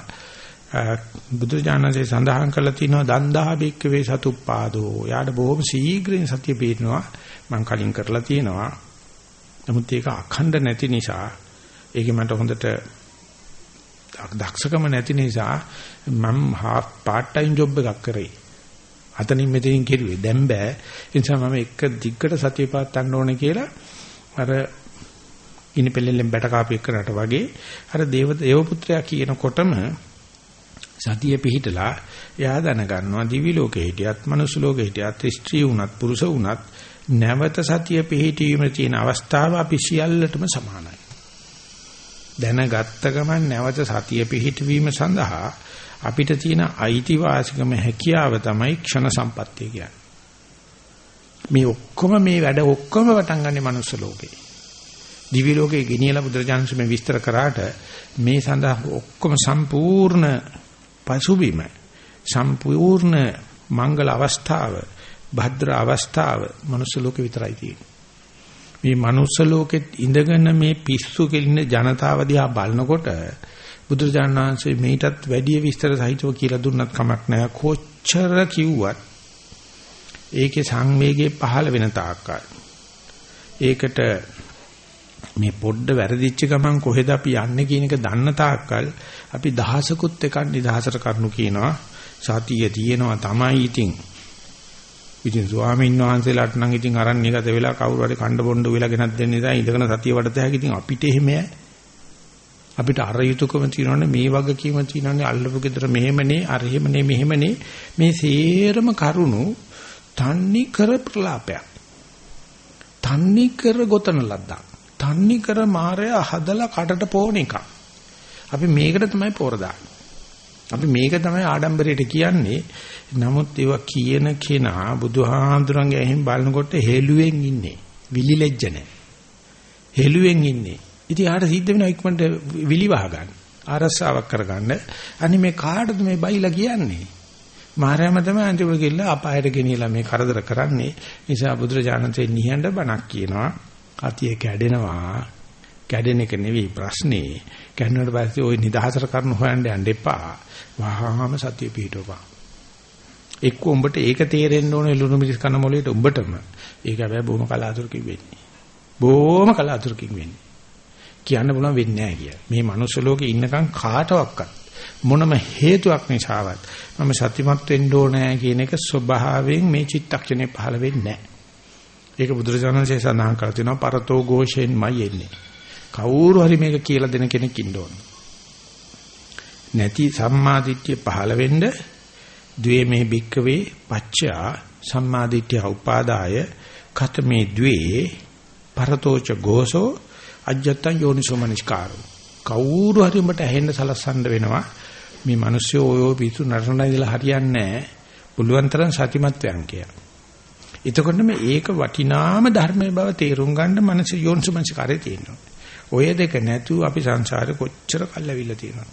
බුදුජානකසේ සඳහන් කරලා තිනවා දන්දා බික්කවේ සතුප්පාදෝ. යාට බොහොම ශීඝ්‍රයෙන් සතිය පිහිටනවා. මම කලින් කරලා තියෙනවා. නමුත් ඒක අඛණ්ඩ නැති නිසා ඒකේ මට හොඳට දක්ෂකම නැති නිසා මම හාෆ් පාර්ට් ටයිම් ජොබ් එකක් කරේ. අතනින් මෙතනින් කෙරුවේ. දැන් බෑ. ඒ නිසා මම එක දිග්ගට සතිය පාත්තන්න ඕනේ කියලා අර ඉනි පෙල්ලෙන් බැට කාපු එකකට වගේ අර දේව දේව පුත්‍රයා කියනකොටම සතිය පිහිටලා එයා දැනගන්නවා දිවි ලෝකේ හිටියත් මනුස්ස ලෝකේ හිටියත් ස්ත්‍රී වුණත් පුරුෂ වුණත් නැවත සතිය පිහිටීමේ තියෙන අවස්ථාව අපි සියල්ලටම සමානයි. දැනගත්ත ගමන් නැවත සතිය පිහිටවීම සඳහා අපිට තියෙන අයිතිවාසිකම හැකියාව තමයි ක්ෂණ සම්පත්තිය කියන්නේ. මේ ඔක්කොම මේ වැඩ ඔක්කොම පටන් ගන්නේ මනුස්ස ලෝකේ. දිවි ලෝකේ ගෙනියලා බුදුරජාණන් මේ විස්තර කරාට මේ සඳහා ඔක්කොම සම්පූර්ණ පසුබිම සම්පූර්ණ මංගල අවස්ථාව භද්‍ර අවස්ථාව මනුස්ස ලෝකේ විතරයි තියෙන්නේ. මේ මනුස්ස ලෝකෙත් ඉඳගෙන මේ පිස්සු කෙලින ජනතාව දිහා බලනකොට බුදුරජාණන් වහන්සේ මේටත් වැඩි විස්තර සහිතව කියලා දුන්නත් කමක් නැහැ. කොච්චර කිව්වත් ඒකේ සංවේගයේ පහළ වෙන තාක්කල්. ඒකට මේ පොඩ්ඩ වැරදිච්ච ගමන් කොහෙද අපි යන්නේ කියන එක දන්න තාක්කල් අපි දහසකුත් එකක් නිදහසට කරනු කියනවා. සතිය තියෙනවා තමයි ඉතින්. ඉතින් ස්වාමීන් වහන්සේලාට නම් ඉතින් අරණ්‍යගත වෙලා කවුරු හරි කණ්ඩ බොණ්ඩ වෙලා ගෙනත් දෙන්න නිසා ඉඳගෙන සතිය වඩත හැකි ඉතින් අපිට එහෙමයි අපිට අර යුතුයකම තියෙනවනේ මේ වගකීම තියෙනවනේ අල්ලපු ගෙදර මෙහෙමනේ අර එහෙමනේ මෙහෙමනේ. මේ සේරම කරුණු තන්නි කර ප්‍රලාපයක්. තන්නි කර ගොතන ලද්දක්. තන්නි කර මායя හදලා කටට පෝන එක අපි මේකට තමයි පෝර අපි මේක තමයි ආඩම්බරයට කියන්නේ. නමුත් ඒවා කියන කෙනා බුදුහාඳුරන්ගේ ඇහින් බලනකොට හෙළුවෙන් ඉන්නේ. විලිලැජ්ජ නැහැ හෙළුවෙන් ඉන්නේ. ඉතින් ආට සිද්ධ වෙනවා ඉක්මනට විලිවහ ගන්න. ආරස්සාවක් කරගන්න. අනි මේ කාටද මේ බයිලා කියන්නේ? මාරයම තමයි අන්තිමට ගිහිල්ලා අපායට ගෙනියලා මේ කරදර කරන්නේ. නිසා බුදුරජාණන්සේ නිහඬ බණක් කියනවා. අතිය කැඩෙනවා. කැඩෙන එක නෙවෙයි ප්‍රශ්නේ. කැඩුණාට පස්සේ ওই නිදහසට කරන හොයන්න යන්න එපා. වහාම සතිය පිහිටවපන්. එක්ක උඹට ඒක තේරෙන්න ඕනේ ලුණු මිරිස් කන මොලේට උඹටම. ඒක හැබැයි බොහොම කලාතුරකින් වෙන්නේ. බොහොම කලාතුරකින් වෙන්නේ. කියන්න පුළුවන් වෙන්නේ නැහැ කියලා. මේ මනුස්ස ලෝකේ ඉන්නකම් කාටවත් මොනම හේතුවක් නිසාවත් මම සත්‍යමත් වෙන්න ඕනේ කියන එක ස්වභාවයෙන් මේ චිත්තක්ෂණය පහළ වෙන්නේ නැහැ. ඒක බුදුරජාණන්සේ සඳහන් කරලා තිනවා පරතෝ ഘോഷෙන්මයි එන්නේ. කවුරු හරි මේක කියලා දෙන කෙනෙක් ඉන්න ඕන. නැති සම්මාදිට්ඨිය පහළ වෙන්න ද්වේ මේ භික්කවේ පච්චා සම්මාදිට්ඨිය උපාදාය කතමේ ද්වේ පරතෝච ഘോഷෝ අජ්ජත්තං යෝනිසෝමනස්කාරෝ. කවුරු හරි උඹට ඇහෙන්න සලස්සන්න වෙනවා. මේ මිනිස්සු ඔය ඔය පිසු නරනලා ඉඳලා හරියන්නේ නැහැ. පුළුවන් තරම් සතිමත් වෙන්න කියලා. එතකොට මේක වටිනාම ධර්මයේ බව තේරුම් ගන්න මනස යෝනිසෝමනස්කාරය තියෙනවා. ඔය දෙක නැතුව අපි සංසාරේ කොච්චර කල්ලාවිල්ලා තියෙනවද?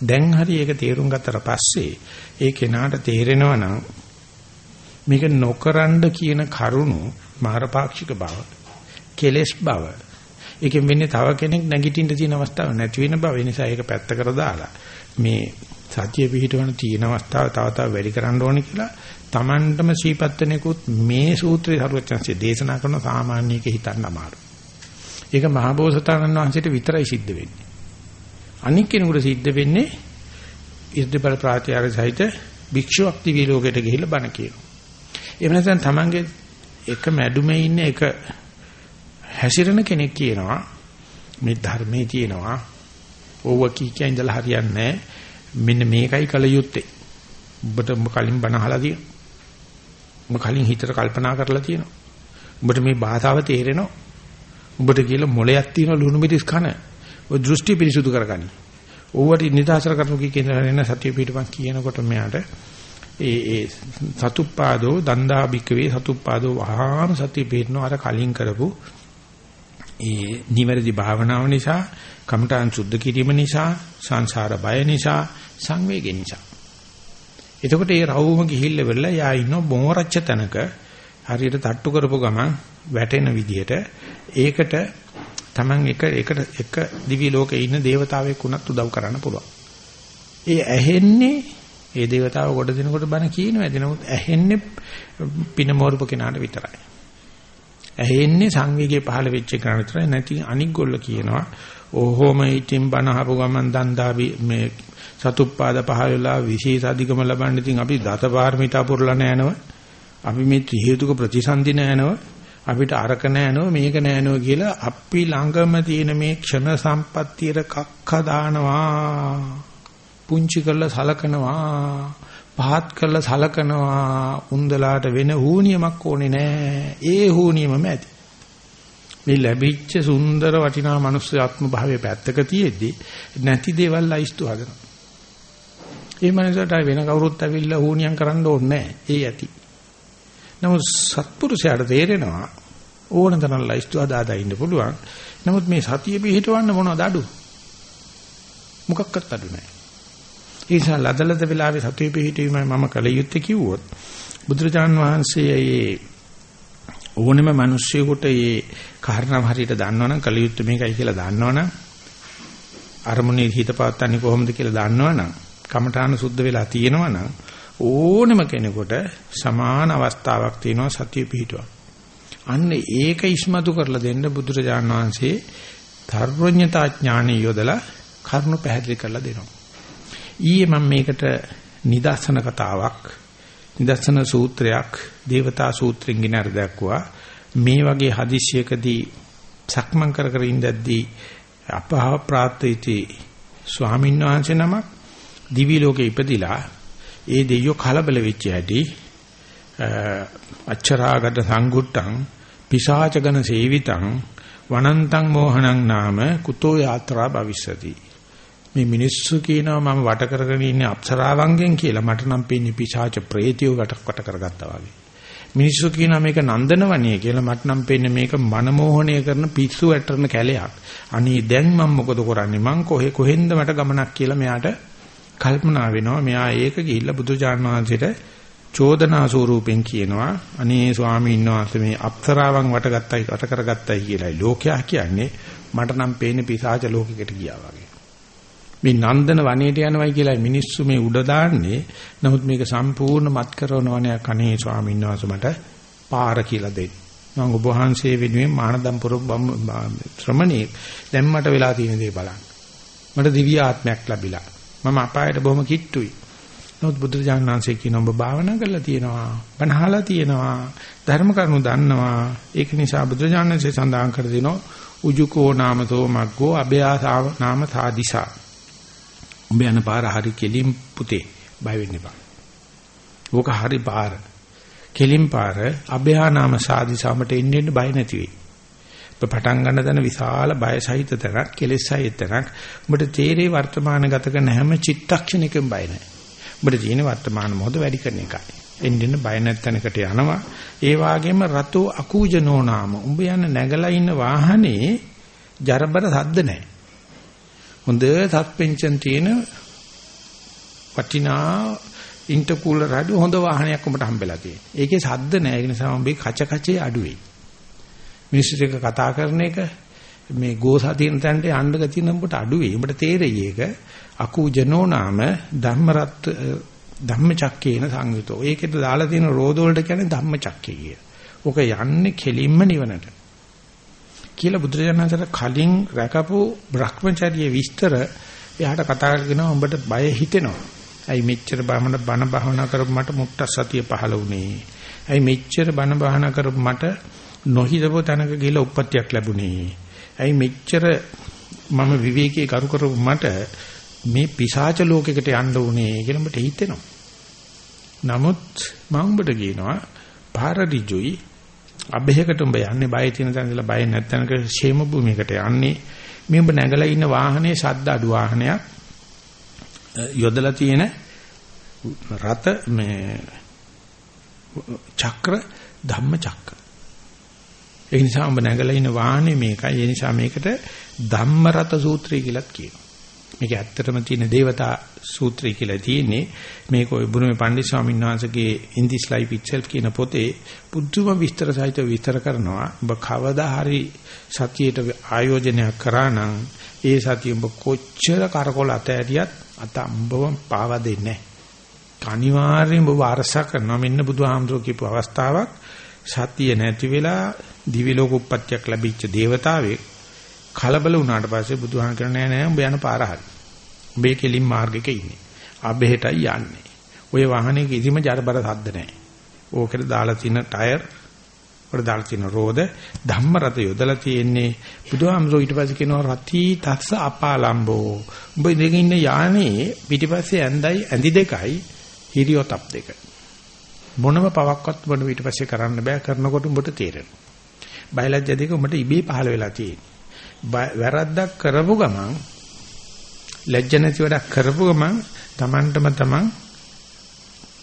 දැන් හරි ඒක තේරුම් ගත්තට පස්සේ ඒ කෙනාට තේරෙනවා නම් මේක නොකරන්න කියන කරුණු මාරපාක්ෂික බව කෙලෙස් බව ඒකෙන් වෙන්නේ තව කෙනෙක් නැගිටින්න තියෙන අවස්ථාවක් නැති වෙන බව. ඒ නිසා ඒක පැත්තකට දාලා මේ සතිය පිහිටවන තියෙන අවස්ථාව තව තව වැඩි කරන්න ඕනේ කියලා Tamanටම සීපත්තනෙකුත් මේ සූත්‍රයේ හරුවචන්සේ දේශනා කරන සාමාන්‍යක හිතන්න අමාරුයි. ඒක මහබෝසතාණන් වහන්සේට විතරයි සිද්ධ වෙන්නේ. අනික් කෙනෙකුට සිද්ධ වෙන්නේ ඉර්ධබල ප්‍රාත්‍යාර සහිත භික්ෂුවක් දිවි ලෝකයට ගිහිල්ලා බණ කියනවා. එහෙම නැත්නම් Tamange එක මැඩුමේ ඉන්න එක හැසිරෙන කෙනෙක් කියනවා මේ ධර්මයේ තියෙනවා ඕව කී කිය ඉඳලා හරියන්නේ මෙන්න මේකයි කල යුත්තේ. ඔබට ඔබ කලින් බණ අහලා තියෙනවා. ඔබ කලින් හිතට කල්පනා කරලා තියෙනවා. ඔබට මේ භාෂාව තේරෙනවා. ඔබට කියලා මොලයක් තියෙන ලුණු මිරිස් කන. ඔය දෘෂ්ටි පිරිසුදු කරගනි. ඕවට නිදාසර කරනු කී කියන හැරෙන සතිය පිටපන් කියනකොට මෙයාට ඒ ඒ සතුප්පාදෝ දන්දා බිකවේ සතුප්පාදෝ වහාම සතිය පිටනවා අර කලින් කරපු ඒ නිවැරදි භාවනාව නිසා කමඨාන් සුද්ධ කිරීම නිසා සංසාර බය නිසා සංවේගය නිසා එතකොට ඒ රවුම ගිහිල්ල වෙලා යා ඉන්න බොමරච්ච තැනක හරියට තට්ටු කරපු ගමන් වැටෙන විදිහට ඒකට Taman එක එකට එක දිවි ලෝකේ ඉන්න దేవතාවෙක් උනත් උදව් කරන්න පුළුවන්. ඒ ඇහෙන්නේ ඒ దేవතාව කොට දෙනකොට බණ කියනවා. එදිනෙමුත් ඇහෙන්නේ පිනමෝරුප කෙනාට විතරයි. ඇහෙන්නේ සංවේගයේ පහළ වෙච්ච කෙනාට විතරයි. නැති අනික් ගොල්ල කියනවා ඕහොම ඉතින් බණ අහපු ගමන් දන්දාවි මේ සතුප්පාද පහළලා විශේෂ අධිකම ලබන්න ඉතින් අපි දතපාරමිතා පුරලා නෑනව අපි මේ ත්‍රි හේතුක ප්‍රතිසන්දි නෑනව අපිට අරක නෑනෝ මේක නෑනෝ කියලා අපි ළඟම තියෙන මේ ක්ෂණ සම්පත්තියට කක්ක දානවා. පුංචි කරලා සලකනවා. පහත් කරලා සලකනවා උන්දලාට වෙන හූනියමක් ඕනේ නෑ ඒ හූනියමම ඇති මේ ලැබිච්ච සුන්දර වටිනා මනුස්ස ආත්ම භාවයේ පැත්තක තියෙද්දි නැති දේවල් ලයිස්තු හදනවා ඒ මනසට වෙන කවුරුත් ඇවිල්ලා හූනියම් කරන්න ඕනේ නෑ ඒ ඇති නමුත් සත්පුරුෂයාට තේරෙනවා ඕන තරම් ලයිස්තු හදාදා ඉන්න පුළුවන්. නමුත් මේ සතිය පිහිටවන්න මොනවද අඩු? මොකක්වත් අඩු නැහැ. ඒ නිසා ලදලද වෙලාවේ සතිය පිහිටීමයි මම කල යුත්තේ කිව්වොත් බුදුරජාන් වහන්සේ ඒ ඕනෙම මිනිස්සෙකුට මේ කාරණා හරියට දන්නවනම් කල යුත්තේ මේකයි කියලා දන්නවනම් අරමුණේ හිත පවත්න්නේ කොහොමද කියලා දන්නවනම් කමඨාන සුද්ධ වෙලා තියෙනවනම් ඕනෙම කෙනෙකුට සමාන අවස්ථාවක් තියෙනවා සතිය පිහිටුවක්. අන්න ඒක ඉස්මතු කරලා දෙන්න බුදුරජාණන් වහන්සේ ධර්මඥතා ඥාණය යොදලා කරුණු පැහැදිලි කරලා දෙනවා. ඊයේ මම මේකට නිදර්ශන කතාවක් නිදර්ශන සූත්‍රයක් දේවතා සූත්‍රයෙන් ගෙන අර දැක්කුවා. මේ වගේ හදිස්සියකදී සක්මන් කර කර ඉඳද්දී අපහා ප්‍රාර්ථිතී ස්වාමීන් වහන්සේ නමක් දිවි ලෝකේ ඉපදිලා ඒ දෙයියෝ කලබල වෙච්ච හැටි අච්චරාගත සංගුට්ටං පිසාචගන සේවිතං වනන්තං මෝහණං නාම කුතෝ යාත්‍රා භවිස්සති මේ මිනිස්සු කියනවා මම වට කරගෙන ඉන්නේ අප්සරාවන්ගෙන් කියලා. මට නම් පේන්නේ පිසාච ප්‍රේතියෝ වට කොට කරගත්තා වගේ. මිනිස්සු කියනවා මේක නන්දනවණිය කියලා. මට නම් පේන්නේ මේක මනමෝහණය කරන පිස්සු වැටරන කැලයක්. අනේ දැන් මම මොකද කරන්නේ? මං කොහෙ කොහෙන්ද මට ගමනක් කියලා මෙයාට කල්පනා වෙනවා. මෙයා ඒක ගිහිල්ලා බුදුජාන විශ්වන්තට චෝදනා ස්වරූපෙන් කියනවා. අනේ ස්වාමීන් වහන්සේ මේ අප්සරාවන් වටගත්තයි වට කරගත්තයි කියලායි ලෝකයා කියන්නේ. මට නම් පේන්නේ පිසාච ලෝකයකට ගියා වගේ. මේ නන්දන වනයේට යනවයි කියලා මිනිස්සු මේ උඩ දාන්නේ නමුත් මේක සම්පූර්ණ මත් කරනවනේ කනේ ස්වාමීන් වහන්සේ මට පාර කියලා දෙන්න මම ඔබ වහන්සේ වෙනුවෙන් මානදම්පුර ශ්‍රමණේ දැන් මට වෙලා තියෙන දේ බලන්න මට දිව්‍ය ආත්මයක් ලැබිලා මම අපායට බොහොම කිට්ටුයි. නමුත් බුදුරජාණන් වහන්සේ කියන ඔබ භාවනා කරලා තියෙනවා, බණහලා තියෙනවා, ධර්ම කරුණු දන්නවා. ඒක නිසා බුදුරජාණන් වහන්සේ සඳහන් කර දෙනවා උජුකෝ නාමතෝ මග්ගෝ අභයාසා නාම සාදිසා. උඹ යන පාර හරි කෙලින් පුතේ බය වෙන්න එපා. ඕක හරි පාර. කෙලින් පාර අභයා නාම සාදිසාමට එන්න එන්න බය නැති වෙයි. පටන් ගන්න දන විශාල බය සහිත තැනක් කෙලෙස් සහිත තැනක් උඹට තේරේ වර්තමාන ගත කරන හැම චිත්තක්ෂණයකම බය නැහැ. උඹට තියෙන වර්තමාන මොහොත වැඩි කරන එකයි. එන්නෙන්න බය නැත්තනකට යනවා. ඒ වාගේම රතෝ අකූජනෝ නාම. උඹ යන නැගලා ඉන්න වාහනේ ජරබර සද්ද නැහැ. හොඳ සස්පෙන්ෂන් තියෙන වටිනා ඉන්ටර්කූලර් හදු හොඳ වාහනයක් උඹට හම්බෙලා තියෙනවා. ඒකේ සද්ද නැහැ. ඒ නිසා උඹේ කච කචේ අඩු වෙයි. මිනිස්සුත් එක්ක කතා කරන එක මේ ගෝසා තියෙන තැනට යන්න ගතිය නම් ඔබට අඩු වෙයි. ඔබට තේරෙයි ඒක. අකුජනෝ නාම ධම්මරත් ධම්මචක්කේන සංයුතෝ. ඒකෙට දාලා තියෙන රෝද වලට කියන්නේ ධම්මචක්කේ කිය. ඕක යන්නේ කෙලින්ම නිවනට. කියලා බුදුරජාණන්සට කලින් රැකපු Brahmacharya විස්තර එයාට කතා කරගෙනවා උඹට බය හිතෙනවා. ඇයි මෙච්චර බාමන බණ භාවනා කරපු මට මුක්ත සතිය පහළ වුණේ? ඇයි මෙච්චර බණ භාවනා කරපු මට නොහිතපු තැනක ගිහලා උප්පත්තියක් ලැබුණේ? ඇයි මෙච්චර මම විවේකී කරු කරපු මට මේ පිසාච ලෝකයකට යන්න උනේ කියලා මට හිතෙනවා. නමුත් මම උඹට කියනවා පාරදිජුයි අබ්බේහකට උඹ යන්නේ බය තියෙන තැන ඉඳලා බය නැත්නම්ක ෂේම භූමියකට යන්නේ. මේ උඹ නැගලා ඉන්න වාහනේ ශබ්ද අඩු වාහනයක් යොදලා තියෙන රත මේ චක්‍ර ධම්ම චක්‍ර ඒ නිසා උඹ නැගලා ඉන්න වාහනේ මේකයි. ඒ නිසා මේකට ධම්ම රත සූත්‍රය කියලාත් කියනවා. මේක ඇත්තටම තියෙන දේවතා සූත්‍රය කියලා තියෙන්නේ මේක ඔය බුදුමේ පණ්ඩිත ස්වාමීන් වහන්සේගේ in this life itself කියන පොතේ පුදුම විස්තර සහිතව විස්තර කරනවා. ඔබ කවදා හරි සතියේට ආයෝජනයක් කරා නම් ඒ සතිය ඔබ කොච්චර කරකොල අතෑරියත් අත අඹව පාවා දෙන්නේ අනිවාර්යෙන් ඔබ අරසා කරනවා. මෙන්න බුදුහාමුදුරුවෝ කියපු අවස්ථාවක්. සතිය නැති වෙලා දිවි ලෝක උප්පත්තියක් ලැබිච්ච దేవතාවෙක් කලබල වුණාට පස්සේ බුදුහාම කියන නෑ නෑ උඹ යන පාර හරි. උඹේ කෙලින් මාර්ගෙක ඉන්නේ. අබෙහෙටයි යන්නේ. ඔය වාහනේ කිසිම ජරබර සද්ද නෑ. ඕකේ දාලා තියෙන ටයර් වල දාලා තියෙන රෝද ධම්ම රත යොදලා තියෙන්නේ බුදුහාමරෝ ඊට පස්සේ කියනවා රති තස්ස අපාලම්බෝ. උඹ ඉඳගෙන ඉන්න යානේ පිටිපස්සේ ඇඳයි ඇඳි දෙකයි හිරියොතප් දෙක. මොනම පවක්වත් උඹට ඊට පස්සේ කරන්න බෑ කරනකොට උඹට තේරෙනවා. බයලජ්‍ය දෙක උඹට ඉබේ පහළ වෙලා තියෙන්නේ. වැරද්දක් කරපු ගමන් ලැජ්ජ නැති වැඩක් කරපු ගමන් Tamanටම Taman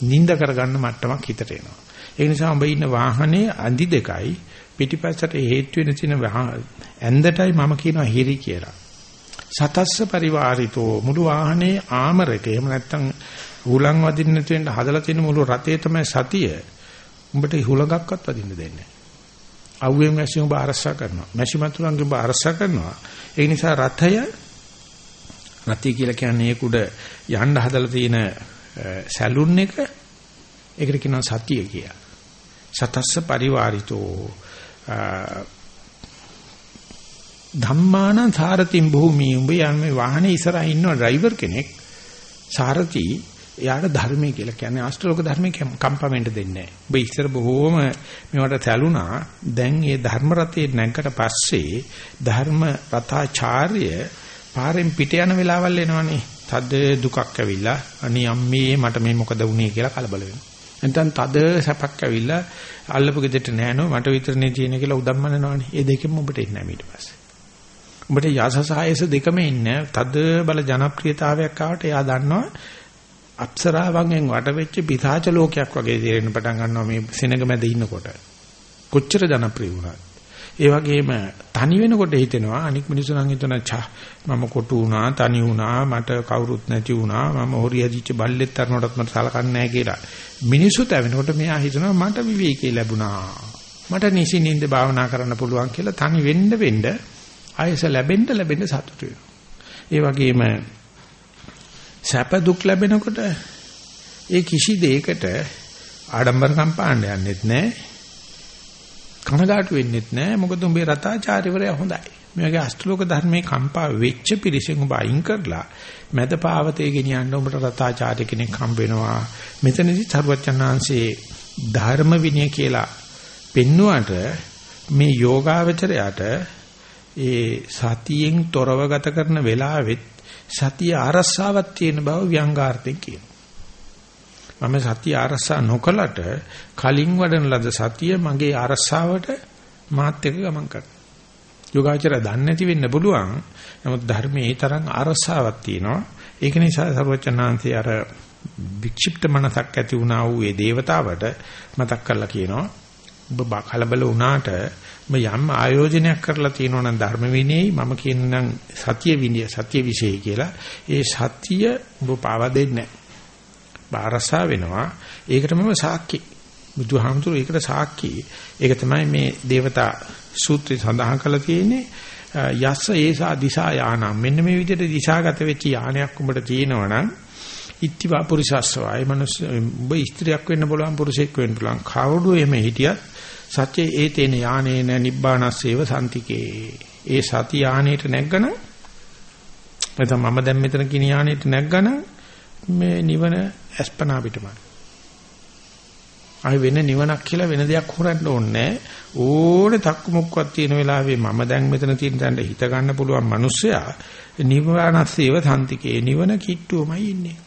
නිඳ කරගන්න මට්ටමක් හිතට එනවා. ඒ නිසා ඔබ ඉන්න වාහනේ අඳි දෙකයි පිටිපස්සට හේතු වෙන තියෙන ඇඳටයි මම කියනවා හිරි කියලා. සතස්ස පරිවාරිතෝ මුළු වාහනේ ආමරක එහෙම නැත්නම් හුලං වදින්න නැති වෙන්න හදලා තියෙන මුළු රතේ තමයි සතිය. උඹට හුලඟක්වත් වදින්න දෙන්නේ නැහැ. අවුවෙන් මැෂින් ඔබ අරසා කරනවා. මැෂිමතුරුන්ගේ ඔබ අරසා කරනවා. ඒ නිසා රථය රථය කියලා කියන්නේ ඒක උඩ යන්න හදලා තියෙන සැලුන් එක ඒකට කියනවා සතිය කියලා. සතස්ස පරිවාරිතෝ ධම්මාන සාරතින් භූමි උඹ යන්නේ වාහනේ ඉස්සරහා ඉන්න ඩ්‍රයිවර් කෙනෙක් සාරති එයාට ධර්මයේ කියලා කියන්නේ ආස්ත්‍රෝක ධර්මයේ කම්පමෙන්ට දෙන්නේ නැහැ. ඔබ ඉස්සර බොහෝම මේවට සැලුනා. දැන් මේ ධර්ම රතේ නැගකට පස්සේ ධර්ම රතාචාර්ය පාරෙන් පිට යන වෙලාවල් එනවනේ. තද දුකක් ඇවිල්ලා අනේ අම්මේ මට මේ මොකද වුනේ කියලා කලබල වෙනවා. නැත්නම් තද සැපක් ඇවිල්ලා අල්ලපු ගෙදරට නෑනෝ මට විතරනේ තියෙන කියලා උදම්මනනවනේ. ඒ දෙකෙන්ම ඔබට එන්නේ නැහැ ඊට පස්සේ. ඔබට යසසායස දෙකම ඉන්නේ. තද බල ජනප්‍රියතාවයක් ආවට එයා දන්නවා අප්සරාවන්ගෙන් වට වෙච්ච පිසාච ලෝකයක් වගේ තේරෙන්න පටන් ගන්නවා මේ සෙනග මැද ඉන්නකොට. කොච්චර ජනප්‍රිය වුණත්. ඒ වගේම තනි වෙනකොට හිතෙනවා අනික් මිනිස්සු නම් හිතන චා මම කොටු වුණා තනි වුණා මට කවුරුත් නැති වුණා මම හොරි හැදිච්ච බල්ලෙක් තරනකොටත් මට සලකන්නේ නැහැ කියලා. මිනිස්සු තැවෙනකොට මෙයා හිතනවා මට විවේකී ලැබුණා. මට නිසින්ින්ද භාවනා කරන්න පුළුවන් කියලා තනි වෙන්න වෙන්න ආයස ලැබෙන්න ලැබෙන්න සතුටු වෙනවා. ඒ වගේම සැප දුක් ලැබෙනකොට ඒ කිසි දෙයකට ආඩම්බරකම් පාණ්ඩ යන්නෙත් නැහැ. කනගාටු වෙන්නෙත් නැහැ. මොකද උඹේ රතාචාර්යවරයා හොඳයි. මේ වගේ අෂ්ටලෝක ධර්මයේ කම්පා වෙච්ච පිරිසෙන් ඔබ අයින් කරලා මැද පාවතේ ගෙනියන්න ඔබට රතාචාර්ය කෙනෙක් හම්බ වෙනවා. මෙතනදී සර්වචන්නාංශේ ධර්ම විනය කියලා පෙන්වුවට මේ යෝගාවචරයට ඒ සතියෙන් තොරව ගත කරන වෙලාවෙත් සතිය ආරස්සාවක් තියෙන බව ව්‍යංගාර්ථයෙන් කියනවා. මම සතිය ආරස්සා නොකලට කලින් වඩන ලද සතිය මගේ ආරස්සාවට මාත් එක්ක ගමන් කරනවා. යෝගාචර දන්නේ නැති වෙන්න පුළුවන්. නමුත් ධර්මයේ තරම් ආරස්සාවක් තියෙනවා. ඒක නිසා සර්වචනාන්තේ අර වික්ෂිප්ත මනසක් ඇති වුණා වූ ඒ దేవතාවට මතක් කරලා කියනවා. ඔබ කලබල වුණාට යම් ආයෝජනයක් කරලා තියෙනවා නම් ධර්ම විනයයි මම කියනනම් සතිය විනය සතිය විශේෂය කියලා ඒ සතිය ඔබ පාවා දෙන්නේ බාරසා වෙනවා. ඒකට මම සාක්ෂි බුදුහාමුදුරු ඒකට සාක්ෂි ඒක තමයි මේ దేవතා සූත්‍රය සඳහන් කරලා තියෙන්නේ යස්ස ඒසා දිසා යානම්. මෙන්න මේ විදිහට දිශාගත වෙච්ච යානයක් උඹට තියෙනවනම් ඉත්තිවා පුරිසස්සවයි මනස උඹ ස්ත්‍රියක් වෙන්න පුළුවන් පුරුෂයෙක් වෙන්න පුළුවන්. කවුරු එමෙ හිටියත් සත්‍ය ඒතේන යානේන නිබ්බානස්සේව සම්තිකේ ඒ සති යානේට නැග්ගන නැත්නම් මම දැන් මෙතන කියන යානේට නැග්ගන මේ නිවන අස්පනා පිටමයි ආයි වෙන නිවනක් කියලා වෙන දෙයක් හොරන්න ඕනේ ඕනේ තක්මුක්කක් තියෙන වෙලාවේ මම දැන් මෙතන තියෙන තැනට හිත ගන්න පුළුවන් මිනිස්සයා නිවනස්සේව සම්තිකේ නිවන කිට්ටුවමයි ඉන්නේ.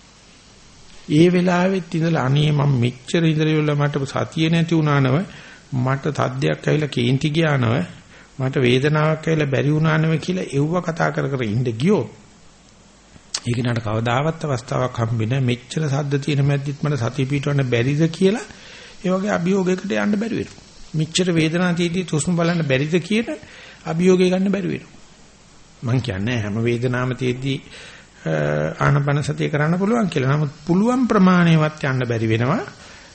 ඒ වෙලාවෙත් ඉඳලා අනේ මම මෙච්චර ඉඳලා මට සතිය නැති වුණානව මට තද්දයක් ඇවිල්ලා කේන්ති ගියානව මට වේදනාවක් ඇවිල්ලා බැරි වුණානව කියලා එව්ව කතා කර කර ඉඳ ගියොත් ඒක නට කවදාවත් අවස්ථාවක් හම්බෙන්නේ මෙච්චර සද්ද තියෙන මැද්දෙත් මට සතිය පිටවන්න බැරිද කියලා ඒ වගේ අභියෝගයකට යන්න බැරි වෙනවා. මෙච්චර වේදනාව තියෙද්දි තුස්ම බලන්න බැරිද කියන අභියෝගය ගන්න බැරි වෙනවා. මම කියන්නේ හැම වේදනාවම තියෙද්දි ආනපන සතිය කරන්න පුළුවන් කියලා. නමුත් පුළුවන් ප්‍රමාණයවත් යන්න බැරි වෙනවා.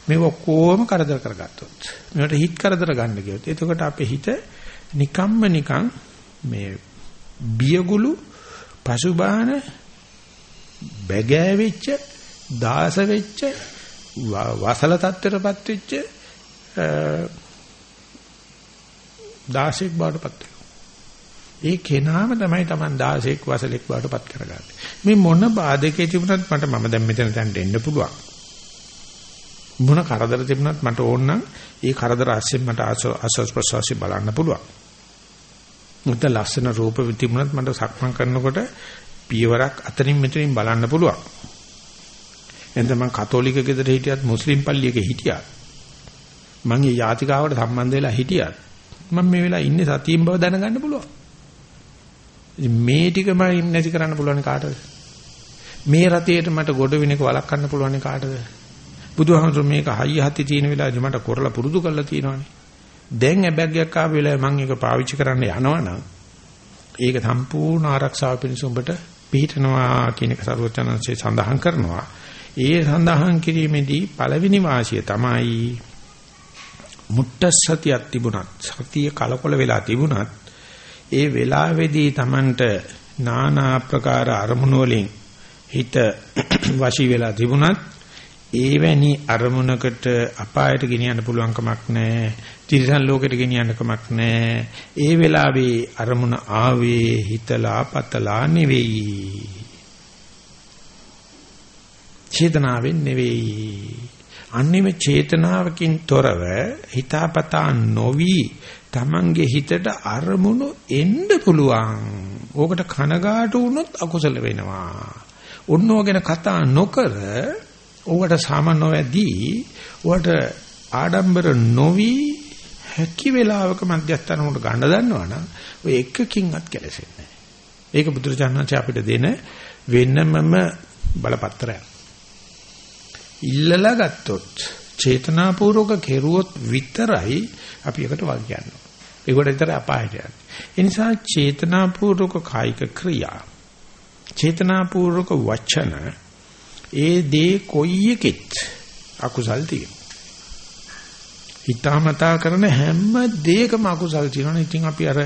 මේ ඔක්කොම කරදර කරගත්තොත්. මේකට හිත කරදර ගන්න ගියොත්. එතකොට අපේ හිත නිකම්ම නිකං මේ බියගුළු පසුබාහන බැගෑවෙච්ච දාස වෙච්ච වසල තත්ත්වයටපත් වෙච්ච 16ක් බාටපත් වෙනවා. ඒ කෙනාම තමයි Taman 16ක් වසලෙක් බාටපත් කරගන්නේ. මේ මොන බාධකේ තිබුණත් මට මම දැන් මෙතන තැනට එන්න පුළුවන්. මොන කරදර තිබුණත් මට ඕන නම් ඒ කරදර ASCII මට ආස්වාස් ප්‍රසවාසي බලන්න පුළුවන්. මුත ලස්සන රූප තිබුණත් මට සක්මන් කරනකොට පියවරක් අතරින් මෙතනින් බලන්න පුළුවන්. එතන මම කතෝලික ගෙදර හිටියත් මුස්ලිම් පල්ලියක හිටියත් මම මේ යාතිකාවට සම්බන්ධ වෙලා හිටියත් මම මේ වෙලාව ඉන්නේ සතියින් බව දැනගන්න පුළුවන්. මේ ටිකම නැති කරන්න පුළුවන් කාටද? මේ රතේට මට ගොඩ වෙනක වළක්වන්න පුළුවන් කාටද? බුදුහාමුදුරු මේක හයිය හති තියෙන වෙලාවදී මට කරලා පුරුදු කරලා තියෙනවානේ. දැන් ඇබැග්යක් ආව වෙලාවේ මම ඒක පාවිච්චි කරන්න යනවනම් ඒක සම්පූර්ණ ආරක්ෂාව පිණිස උඹට පිළිටනවා කියන එක සරුවචනන්සේ සඳහන් කරනවා. ඒ සඳහන් කිරීමේදී පළවෙනි වාසිය තමයි මුට්ට සතියක් තිබුණත් සතිය කලකොල වෙලා තිබුණත් ඒ වෙලාවේදී Tamanට নানা ආකාර අරමුණු වලින් හිත වශී වෙලා තිබුණත් ඒවැනි අරමුණකට අපායට ගෙනියන්න පුළුවන් කමක් නැහැ. තිරිසන් ලෝකෙට ගෙනියන්න කමක් නැහැ. ඒ වෙලාවේ අරමුණ ආවේ හිතලා පතලා නෙවෙයි. චේතනාවෙන් නෙවෙයි. අන්නේම චේතනාවකින් තොරව හිතාපතා නොවි Tamange හිතට අරමුණු එන්න පුළුවන්. ඕකට කනගාටු වුණොත් අකුසල වෙනවා. ඔන්නෝගෙන කතා නොකර ඕකට සාමනොවැදී ඕකට ආඩම්බර නොවි හැකි වෙලාවක මධ්‍යස්ථානකට ගන්න දන්නවනම් ඔය එකකින්වත් කැලෙසෙන්නේ නැහැ. ඒක බුදුරජාණන් අපිට දෙන වෙනමම බලපත්‍රයක්. ඉල්ලලා ගත්තොත් චේතනාපූර්වක කෙරුවොත් විතරයි අපි එකට වග කියනවා. ඒකට විතර අපායට යන්නේ. ඒ නිසා චේතනාපූර්වක කායික ක්‍රියා චේතනාපූර්වක වචන ඒ දේ කොයි එකෙත් අකුසල් තියෙනවා. හිතාමතා කරන හැම දෙයකම අකුසල් තියෙනවා. ඉතින් අපි අර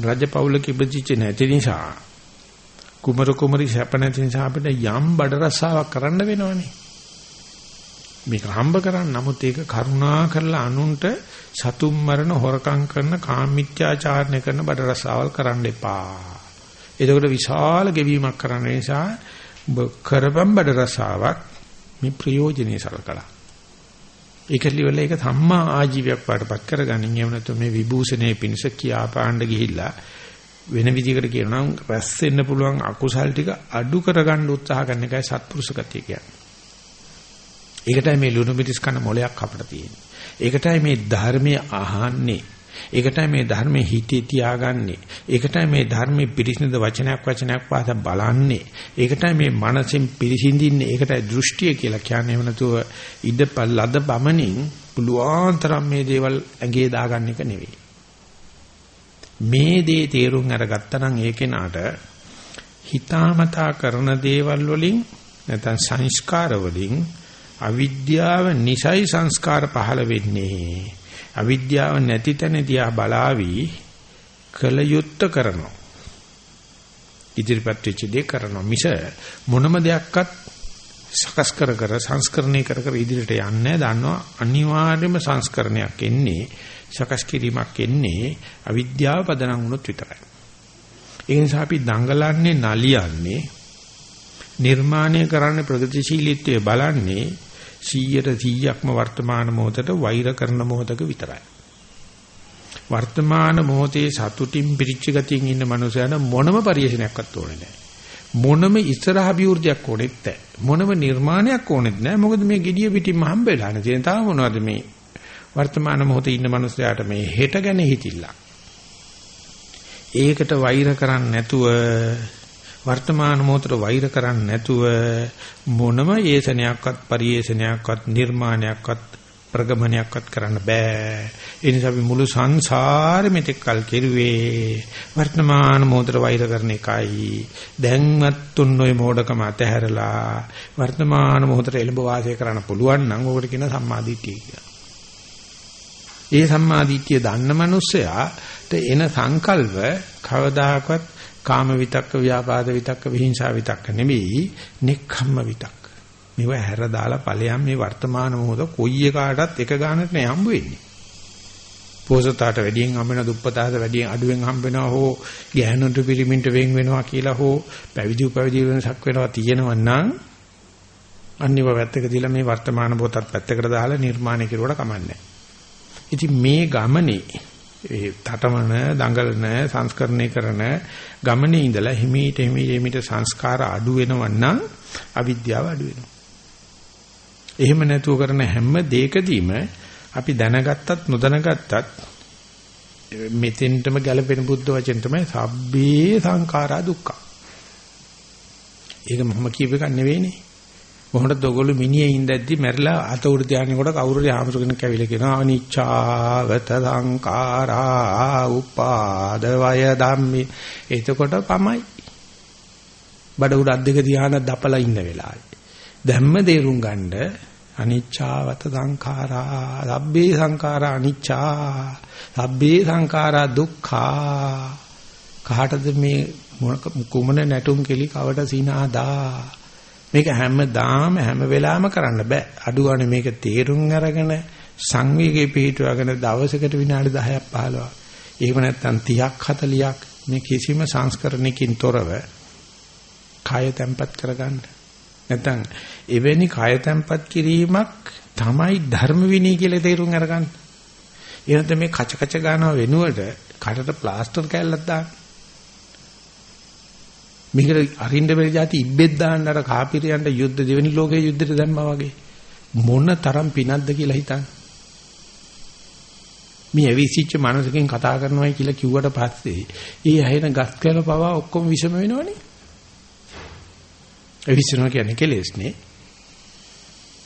රජපෞලක ඉපදිච්ච නැති නිසා කුමරු කුමරි සැප නැති නිසා අපිට යම් බඩ රසාවක් කරන්න වෙනවනේ. මේක හම්බ කරන්න නමුත් ඒක කරුණා කරලා අනුන්ට සතුම් මරණ හොරකම් කරන කාමීත්‍යාචාරණය කරන බඩ රසාවල් කරන්න එපා. එතකොට විශාල ගෙවීමක් කරන්න නිසා ඔබ කරපම් බඩ රසාවක් මේ ප්‍රයෝජනෙයි සලකලා. ඒක liverලා ඒක සම්මා ආජීවයක් වඩපත් කරගනින් එහෙම නැත්නම් මේ විභූෂණයේ පිණිස කියාපාන්න ගිහිල්ලා වෙන විදිහකට කියනවා නම් රැස් වෙන්න පුළුවන් අකුසල් ටික අඩු කරගන්න උත්සාහ කරන එකයි සත්පුරුෂ ගතිය කියන්නේ. ඒකටයි මේ ලුණු මිරිස් කන මොලයක් අපිට තියෙන්නේ. ඒකටයි මේ ධර්මයේ අහන්නේ. ඒකටයි මේ ධර්මයේ හිතේ තියාගන්නේ. ඒකටයි මේ ධර්මයේ පිරිසිදු වචනයක් වචනයක් පාස බලන්නේ. ඒකටයි මේ මනසෙන් පිරිසිඳින්නේ. ඒකටයි දෘෂ්ටිය කියලා කියන්නේ. එහෙම නැතුව ඉදපල් ලද බමනින් පුළුවන් තරම් මේ දේවල් ඇඟේ දාගන්න එක නෙවෙයි. මේ දේ තේරුම් අරගත්තා නම් ඒ කෙනාට හිතාමතා කරන දේවල් වලින් නැත්නම් සංස්කාර වලින් අවිද්‍යාව නිසයි සංස්කාර පහළ වෙන්නේ. අවිද්‍යාව නැති තැන දිහා බලාවි කලයුත් යුක්ත කරනවා. ඉදිරිපත් වෙච්ච දේ කරනවා. මිස මොනම දෙයක්වත් සකස් කර කර සංස්කරණය කර කර ඉදිරියට යන්නේ දන්නවා අනිවාර්යයෙන්ම සංස්කරණයක් එන්නේ සකස් කිරීමක් එන්නේ අවිද්‍යාව පදනම් වුණොත් විතරයි. ඒ නිසා අපි දඟලන්නේ නලියන්නේ නිර්මාණය කරන්න ප්‍රගතිශීලීත්වය බලන්නේ 100ට 100ක්ම වර්තමාන මොහොතට වෛර කරන මොහොතක විතරයි. වර්තමාන මොහොතේ සතුටින් පිරිච්ච ගතියින් ඉන්න මනුස්සයන මොනම පරිශනයක්වත් ඕනේ නැහැ. මොනම ඉස්සරහ අභිවෘද්ධියක් ඕනෙත් නැහැ. මොනම නිර්මාණයක් ඕනෙත් නැහැ. මොකද මේ gediya පිටින්ම හම්බ වෙලා නැති. තාම මොනවද මේ වර්තමාන මොහොතේ ඉන්න මනුස්සයාට මේ හෙට ගැන හිතිලා. ඒකට වෛර කරන්නේ නැතුව වර්තමාන මොහොතට වෛර කරන්නේ නැතුව මොනම ඒසනයක්වත් පරිේශනයක්වත් නිර්මාණයක්වත් ප්‍රගමනයක්වත් කරන්න බෑ. ඒ නිසා අපි මුළු සංසාරෙ මෙතෙක් කල් කෙරුවේ වර්තමාන මොහොතට වෛර කරන එකයි. දැන්වත් උන් ඔය මෝඩකම අතහැරලා වර්තමාන මොහොතට එළඹ වාසය කරන්න පුළුවන් නම් ඕකට කියන සම්මාදිට්ඨිය කියලා. ඒ සම්මාදිට්ඨිය දන්න මනුස්සයාට එන සංකල්ප කවදාකවත් කාම විතක්ක, ව්‍යාපාද විතක්ක, විහිංසාව විතක්ක නෙවෙයි, නික්ඛම්ම විතක්ක. මේව හැර දාලා ඵලයන් මේ වර්තමාන මොහොත කොයි එකකටත් එක ගානට නෑ හම්බ වෙන්නේ. පෝසතාට වැඩියෙන් හම්බ වෙන දුප්පතාට වැඩියෙන් අඩුවෙන් හම්බ වෙනවා හෝ ගැහණුන්ට පිරිමින්ට වෙන් වෙනවා කියලා හෝ පැවිදි උපවිදි වෙනසක් වෙනවා තියෙනවා නම් අනිව පැත්තක දීලා මේ වර්තමාන මොහොතත් පැත්තකට දාලා නිර්මාණය කෙරුවට කමන්නේ. ඉතින් මේ ගමනේ ඒ තටමන දඟලන සංස්කරණය කරන ගමනේ ඉඳලා හිමීට හිමීට හිමීට සංස්කාර අඩු වෙනවා නම් අවිද්‍යාව අඩු වෙනවා. එහෙම නැතුව කරන හැම දෙයකදීම අපි දැනගත්තත් නොදැනගත්තත් මෙතෙන්ටම ගැලපෙන බුද්ධ වචන තමයි සබ්බේ සංඛාරා දුක්ඛ. ඒක මම කියප එකක් නෙවෙයිනේ. කොහොමද ඔයගොල්ලෝ මිනිහේ ඉඳද්දි මැරිලා අත උඩ ධානයකට කවුරු හරි ආමසු කෙනෙක් ඇවිල්ලා කියනවා අනිච්චාවත සංඛාරා උපාද වය ධම්මි. එතකොට පමයි. බඩ උඩ අද්දක ධාන දපලා ඉන්න වෙලාවේ. ධම්ම දේරුම් ගන්න අනිච්චාවත සංඛාරා සබ්බේ සංඛාරා අනිච්චා සබ්බේ සංඛාරා දුක්ඛා කාටද මේ කුමන නැටුම් කෙලි කවට සිනාදා මේක හැමදාම හැම වෙලාවෙම කරන්න බෑ. අඩු ගන්න මේක තේරුම් අරගෙන සංවේගයේ පිහිටුවගෙන දවසකට විනාඩි 10ක් 15ක්. එහෙම නැත්නම් 30ක් 40ක් මේ කිසිම සංස්කරණයකින් තොරව කය තැම්පත් කරගන්න. නැත්නම් එවැනි කය තැම්පත් කිරීමක් තමයි ධර්ම විනය කියලා තේරුම් අරගන්න. එහෙනම් මේ කච කච ගන්නවා වෙනුවට කටට ප්ලාස්ටර් කැල්ලක් දාන්න. මේකට අරින්න බැරි જાති ඉබ්බෙත් දාන්න අර කාපිරියන්ට යුද්ධ දෙවෙනි ලෝකයේ යුද්ධෙට දැම්මා වගේ මොන තරම් පිනක්ද කියලා හිතන්න. මේ ඇවිසිච්ච මනසකින් කතා කරනවායි කියලා කිව්වට පස්සේ ඊ ඇහෙන ගස් කැල පවා ඔක්කොම විසම වෙනවනේ. ඇවිසිනවා කියන්නේ කෙලෙස්නේ.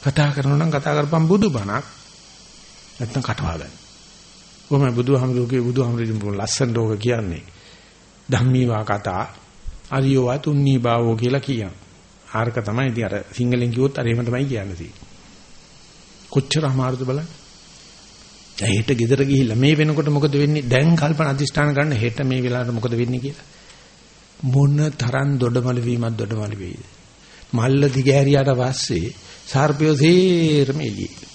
කතා කරනවා නම් කතා කරපම් බුදුබණක් නැත්තම් කටවා ගන්න. කොහොම බුදුහාමුදුරුවෝ බුදුහාමුදුරුවෝ ලස්සන ලෝක කියන්නේ. ධම්මීවා කතා අරියෝ තුන්නී බාවෝ කියලා කියනවා. ආර්ක තමයි ඉතින් අර සිංහලෙන් කිව්වොත් අර එහෙම තමයි කියන්නේ තියෙන්නේ. කොච්චර අමාරුද බලන්න. දැන් හෙට ගෙදර ගිහිල්ලා මේ වෙනකොට මොකද වෙන්නේ? දැන් කල්පන අධිෂ්ඨාන ගන්න හෙට මේ වෙලාවට මොකද වෙන්නේ කියලා. මොන තරම් දොඩමල වීමක් දොඩමල වෙයිද? මල්ල දිගහැරියාට පස්සේ සර්පයෝ සේරම එළියේ.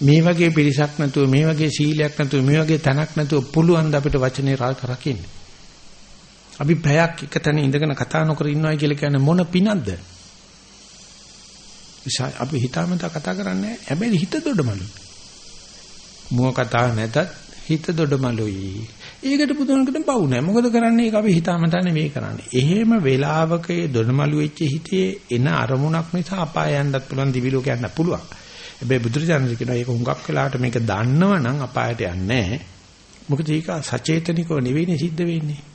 මේ වගේ පිරිසක් නැතුව මේ වගේ සීලයක් නැතුව මේ වගේ තනක් නැතුව පුළුවන් ද අපිට වචනේ රකින්න. අපි පැයක් එක තැන ඉඳගෙන කතා නොකර ඉන්නවා කියලා කියන්නේ මොන පිනක්ද? අපි හිතාමතා කතා කරන්නේ හැබැයි හිත දොඩමලු. මුව කතා නැතත් හිත දොඩමලුයි. ඒකට පුදුමකට පවු නැහැ. මොකද කරන්නේ? ඒක අපි හිතාමතා නෙවෙයි කරන්නේ. එහෙම වෙලාවක ඒ දොඩමලු වෙච්ච හිතේ එන අරමුණක් නිසා අපාය යන්නත් පුළුවන් දිවි ලෝක යන්න පුළුවන්. හැබැයි බුදුරජාණන් කියනවා ඒක හුඟක් වෙලාවට මේක දන්නවනම් අපායට යන්නේ නැහැ. මොකද ඒක සචේතනිකව නෙවෙයිනේ සිද්ධ වෙන්නේ.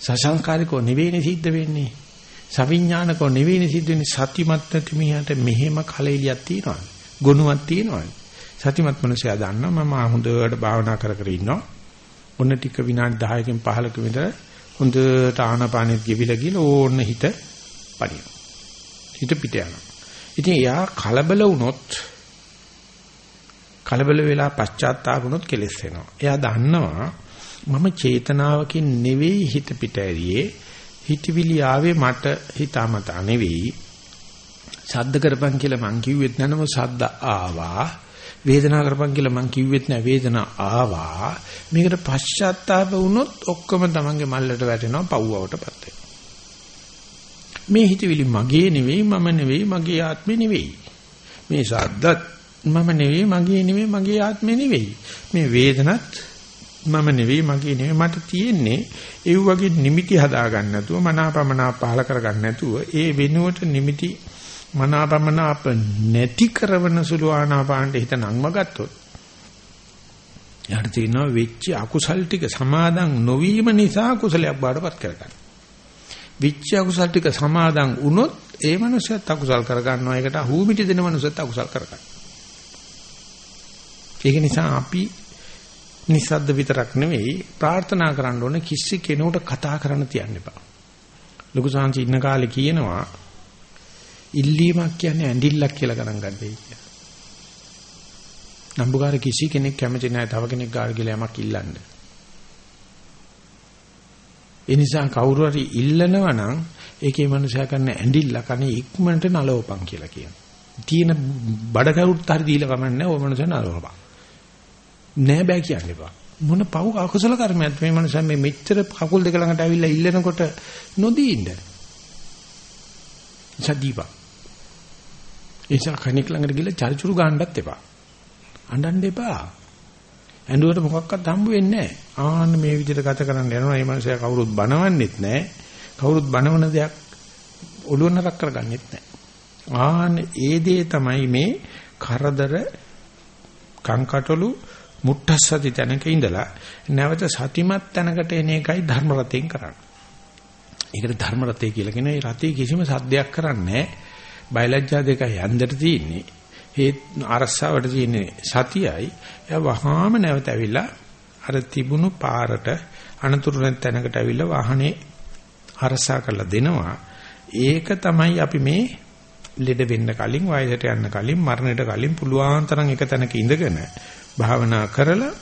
සසංකාරිකෝ නෙවෙයිනේ සිද්ධ වෙන්නේ. සවිඥානිකෝ නෙවෙයිනේ සිද්ධ වෙන්නේ. සතිමත් නැති මිනිහට මෙහෙම කලෙලියක් තියෙනවා. ගුණයක් තියෙනවා. සතිමත් මිනිසයා දන්නවා මම හොඳට භාවනා කර කර ඉන්නවා. ඔන්න ටික විනාඩි 10කින් 15ක විතර හොඳට ආනාපානෙත් ගෙවිලා ගිහලා ඕන්න හිත පණිනවා. හිත පිට යනවා. ඉතින් එයා කලබල වුණොත් කලබල වෙලා පශ්චාත්තාප වුණොත් කෙලස් වෙනවා. එයා දන්නවා මම චේතනාවකින් නෙවෙයි හිත පිට ඇරියේ. හිතවිලි ආවේ මට හිතාමතා නෙවෙයි. සද්ද කරපන් කියලා මං කිව්වෙත් නැනම සද්ද ආවා. වේදනාව කරපන් කියලා මං කිව්වෙත් නෑ වේදනාව ආවා. මේකට පශ්චාත්තාප වුණොත් ඔක්කොම තමන්ගේ මල්ලට වැටෙනවා පව්වවටපත් වෙනවා. මේ හිතවිලි මගේ නෙවෙයි මම නෙවෙයි මගේ ආත්මේ නෙවෙයි. මේ සද්දත් මම නෙවෙයි මගේ නෙවෙයි මගේ ආත්මේ නෙවෙයි. මේ වේදනත් මම නෙවෙයි මගේ නෙවෙයි මට තියෙන්නේ ඒ වගේ නිමිති හදා ගන්න නැතුව මනාපමනා පහල කර ගන්න නැතුව ඒ වෙනුවට නිමිති මනාපමනාප නැති කරවන සුළු ආනාපානට හිත නංව ගත්තොත් යාට තියෙනවා වෙච්ච අකුසල් ටික සමාදන් නොවීම නිසා කුසලයක් බාටපත් කරගන්න. විච්ච අකුසල් ටික සමාදන් වුණොත් ඒ මනුස්සයත් අකුසල් කරගන්නවා. ඒකට අහුමිටි දෙන මනුස්සයත් අකුසල් කරගන්නවා. ඒක නිසා අපි නිස්සද්ද විතරක් නෙවෙයි ප්‍රාර්ථනා කරන්න ඕනේ කිසි කෙනෙකුට කතා කරන්න තියන්න එපා. ලොකු සාංශි ඉන්න කාලේ කියනවා ඉල්ලීමක් කියන්නේ ඇඬිල්ලක් කියලා ගණන් ගන්නයි කියලා. නම්බුකාර කිසි කෙනෙක් කැමති නැහැ තව කෙනෙක් ගාල් කියලා යමක් ඉල්ලන්න. ඒ නිසා කවුරු හරි ඉල්ලනවා නම් ඒකේ මනුෂයා කරන ඇඬිල්ල කනේ ඉක්මනට නලවපන් කියලා කියනවා. තියෙන බඩ කවුරුත් හරි දීලා කමන්නේ ඔය මනුෂයා නලවපන්. නෑ බෑ කියන්න එපා. මොන පව් අකුසල කර්මයක් මේ මනුස්සයා මේ මෙච්චර කකුල් දෙක ළඟට ඇවිල්ලා ඉල්ලනකොට නොදී ඉන්න. සදීපා. ඒසක් කණික් ළඟට ගිහලා චරිචුරු ගන්නවත් එපා. අඬන්න එපා. ඇඬුවට මොකක්වත් හම්බ වෙන්නේ නැහැ. ආන්න මේ විදිහට ගත කරන්න යනවා. මේ මනුස්සයා කවුරුත් බනවන්නෙත් නැහැ. කවුරුත් බනවන දෙයක් ඔළුව නරක් කරගන්නෙත් නැහැ. ආන්න ඒ දේ තමයි මේ කරදර කංකටොළු මුට්ටස්සති තැනක ඉඳලා නැවත සතිමත් තැනකට එන එකයි ධර්ම රතෙන් කරන්නේ. ඒකට ධර්ම රතේ කියලා කියන ඒ රතේ කිසිම සද්දයක් කරන්නේ බයලජ්ජා දෙකයි යන්දට තියෙන්නේ. ඒ අරස්සාවට තියෙන්නේ සතියයි. එයා වහාම නැවත ඇවිල්ලා අර තිබුණු පාරට අනතුරු නැත් තැනකට ඇවිල්ලා වාහනේ අරසා කරලා දෙනවා. ඒක තමයි අපි මේ ලෙඩ වෙන්න කලින් වයසට යන්න කලින් මරණයට කලින් පුළුවන් තරම් එක තැනක ඉඳගෙන භාවනා කරලා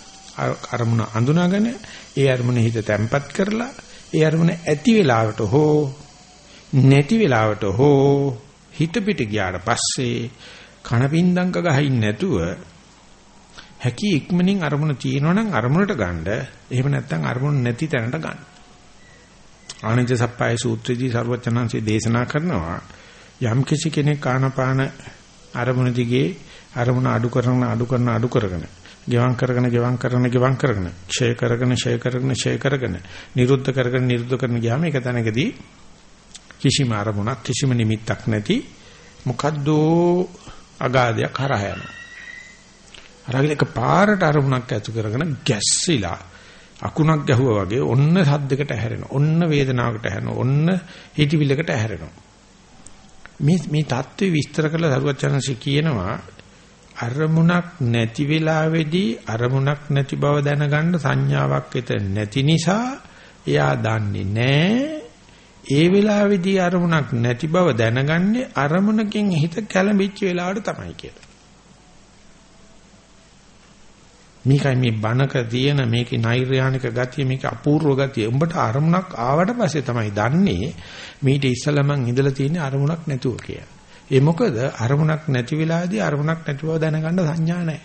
අරමුණ අඳුනාගෙන ඒ අරමුණ හිත තැම්පත් කරලා ඒ අරමුණ ඇති වෙලාවට හෝ නැති වෙලාවට හෝ හිත පිට ගියාට පස්සේ කනපින්දංක ගහින් නැතුව හැකි ඉක්මනින් අරමුණ තියෙනවනම් අරමුණට ගන්න. එහෙම නැත්නම් අරමුණ නැති තැනට ගන්න. ආනන්ද සප්පයි සූත්‍රයේදී සර්වචනංශේ දේශනා කරනවා යම් කිසි කෙනෙක් ආනපාන අරමුණ දිගේ අරමුණ අඩු කරන අඩු කරන අඩු කරගෙන ගෙවම් කරගෙන ගෙවම් කරගෙන ගෙවම් කරගෙන ක්ෂය කරගෙන ක්ෂය කරගෙන ක්ෂය කරගෙන නිරුද්ධ කරගෙන නිරුද්ධ කරන ගියාම ඒක තැනකදී කිසිම අරමුණක් කිසිම නිමිත්තක් නැති මොකද්ද අගාධයක් හරහා යනවා. අරගෙන එක පාරට අරමුණක් ඇතු කරගෙන ගැස්සිලා අකුණක් ගැහුවා වගේ ඔන්න සද්දයකට ඇහැරෙනවා. ඔන්න වේදනාවකට ඇහැරෙනවා. ඔන්න හිතවිල්ලකට ඇහැරෙනවා. මේ මේ தત્ත්වය විස්තර කරලා සරුවචනන්සේ කියනවා අරමුණක් නැති වෙලාවේදී අරමුණක් නැති බව දැනගන්න සංඥාවක් එත නැති නිසා එයා දන්නේ නැහැ ඒ වෙලාවේදී අරමුණක් නැති බව දැනගන්නේ අරමුණකින් හිත කැළඹිච්ච වෙලාවට තමයි කියලා. මේකයි මේ බණක තියෙන මේකේ නෛර්යානික ගතිය මේක අපූර්ව ගතිය. උඹට අරමුණක් ආවට පස්සේ තමයි දන්නේ මීට ඉස්සලා මං ඉඳලා තියෙන අරමුණක් නැතුව කියලා. ඒ මොකද අරමුණක් නැති වෙලාවේදී අරමුණක් නැති බව දැනගන්න සංඥා නැහැ.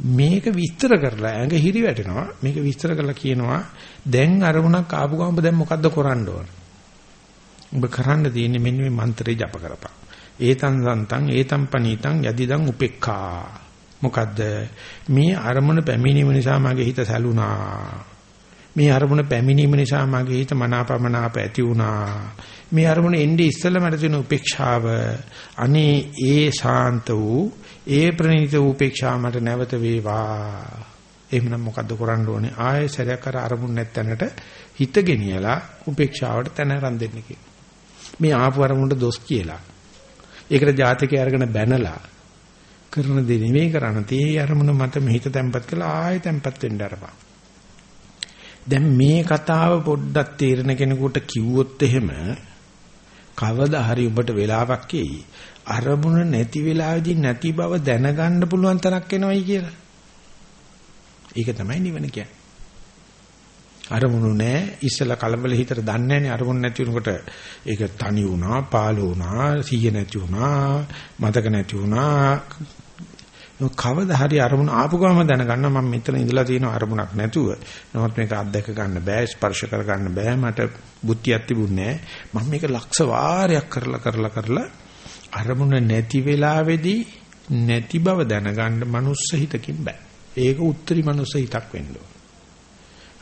මේක විස්තර කරලා ඇඟ හිරි වැටෙනවා. මේක විස්තර කරලා කියනවා දැන් අරමුණක් ආපු ගමන් දැන් මොකද්ද කරන්න ඕන? ඔබ කරන්න තියෙන්නේ මෙන්න මේ මන්ත්‍රය ජප කරපන්. ඒතං සන්තං ඒතං පනීතං යදිදං උපේක්ඛා. මොකද්ද? මේ අරමුණ පැමිණීම නිසා මගේ හිත සැලුනා. මේ අරමුණ පැමිණීම නිසා මගේ හිත මනාපමනාප ඇති වුණා. මේ අරමුණ එන්නේ ඉස්සෙල්ලා මට තියෙන උපේක්ෂාව. අනේ ඒ ශාන්ත වූ ඒ ප්‍රණීත වූ උපේක්ෂාව මට නැවත වේවා. එහෙමනම් මොකද්ද කරන්න ඕනේ? ආයෙ සැරයක් අර අරමුණ නැත්තැනට හිත ගෙනියලා උපේක්ෂාවට තැන රන් දෙන්න මේ ආපු අරමුණට දොස් කියලා. ඒකට ජාතකයේ අරගෙන බැනලා කරන දේ නෙමෙයි කරන්න තේ අරමුණ මත මෙහිත තැම්පත් කළා ආයෙ තැම්පත් වෙන්න අරපන්. දැන් මේ කතාව පොඩ්ඩක් තේරෙන කෙනෙකුට කිව්වොත් එහෙම කවදා හරි ඔබට වෙලාවක් එයි අරමුණ නැති වෙලාවේදී නැති බව දැනගන්න පුළුවන් තරක් එනවයි කියලා. ඒක තමයි නිවන කියන්නේ. අරමුණු නැහැ ඉස්සලා කලබල හිතට දන්නේ නැහැනේ අරමුණු නැති වෙනකොට ඒක තනි වුණා පාළු වුණා සීය නැති වුණා මතක නැති වුණා කවදා හරි අරමුණ ආපු ගමන් දැනගන්න මම මෙතන ඉඳලා තියෙන අරමුණක් නැතුව නමුත් මේක අත්දැක ගන්න බෑ ස්පර්ශ කර ගන්න බෑ මට බුද්ධියක් තිබුණේ මම මේක ලක්ෂ වාරයක් කරලා කරලා කරලා අරමුණ නැති වෙලාවේදී නැති බව දැනගන්න මනුස්ස හිතකින් බෑ ඒක උත්තරී මනුස්ස හිතක් වෙන්න ඕන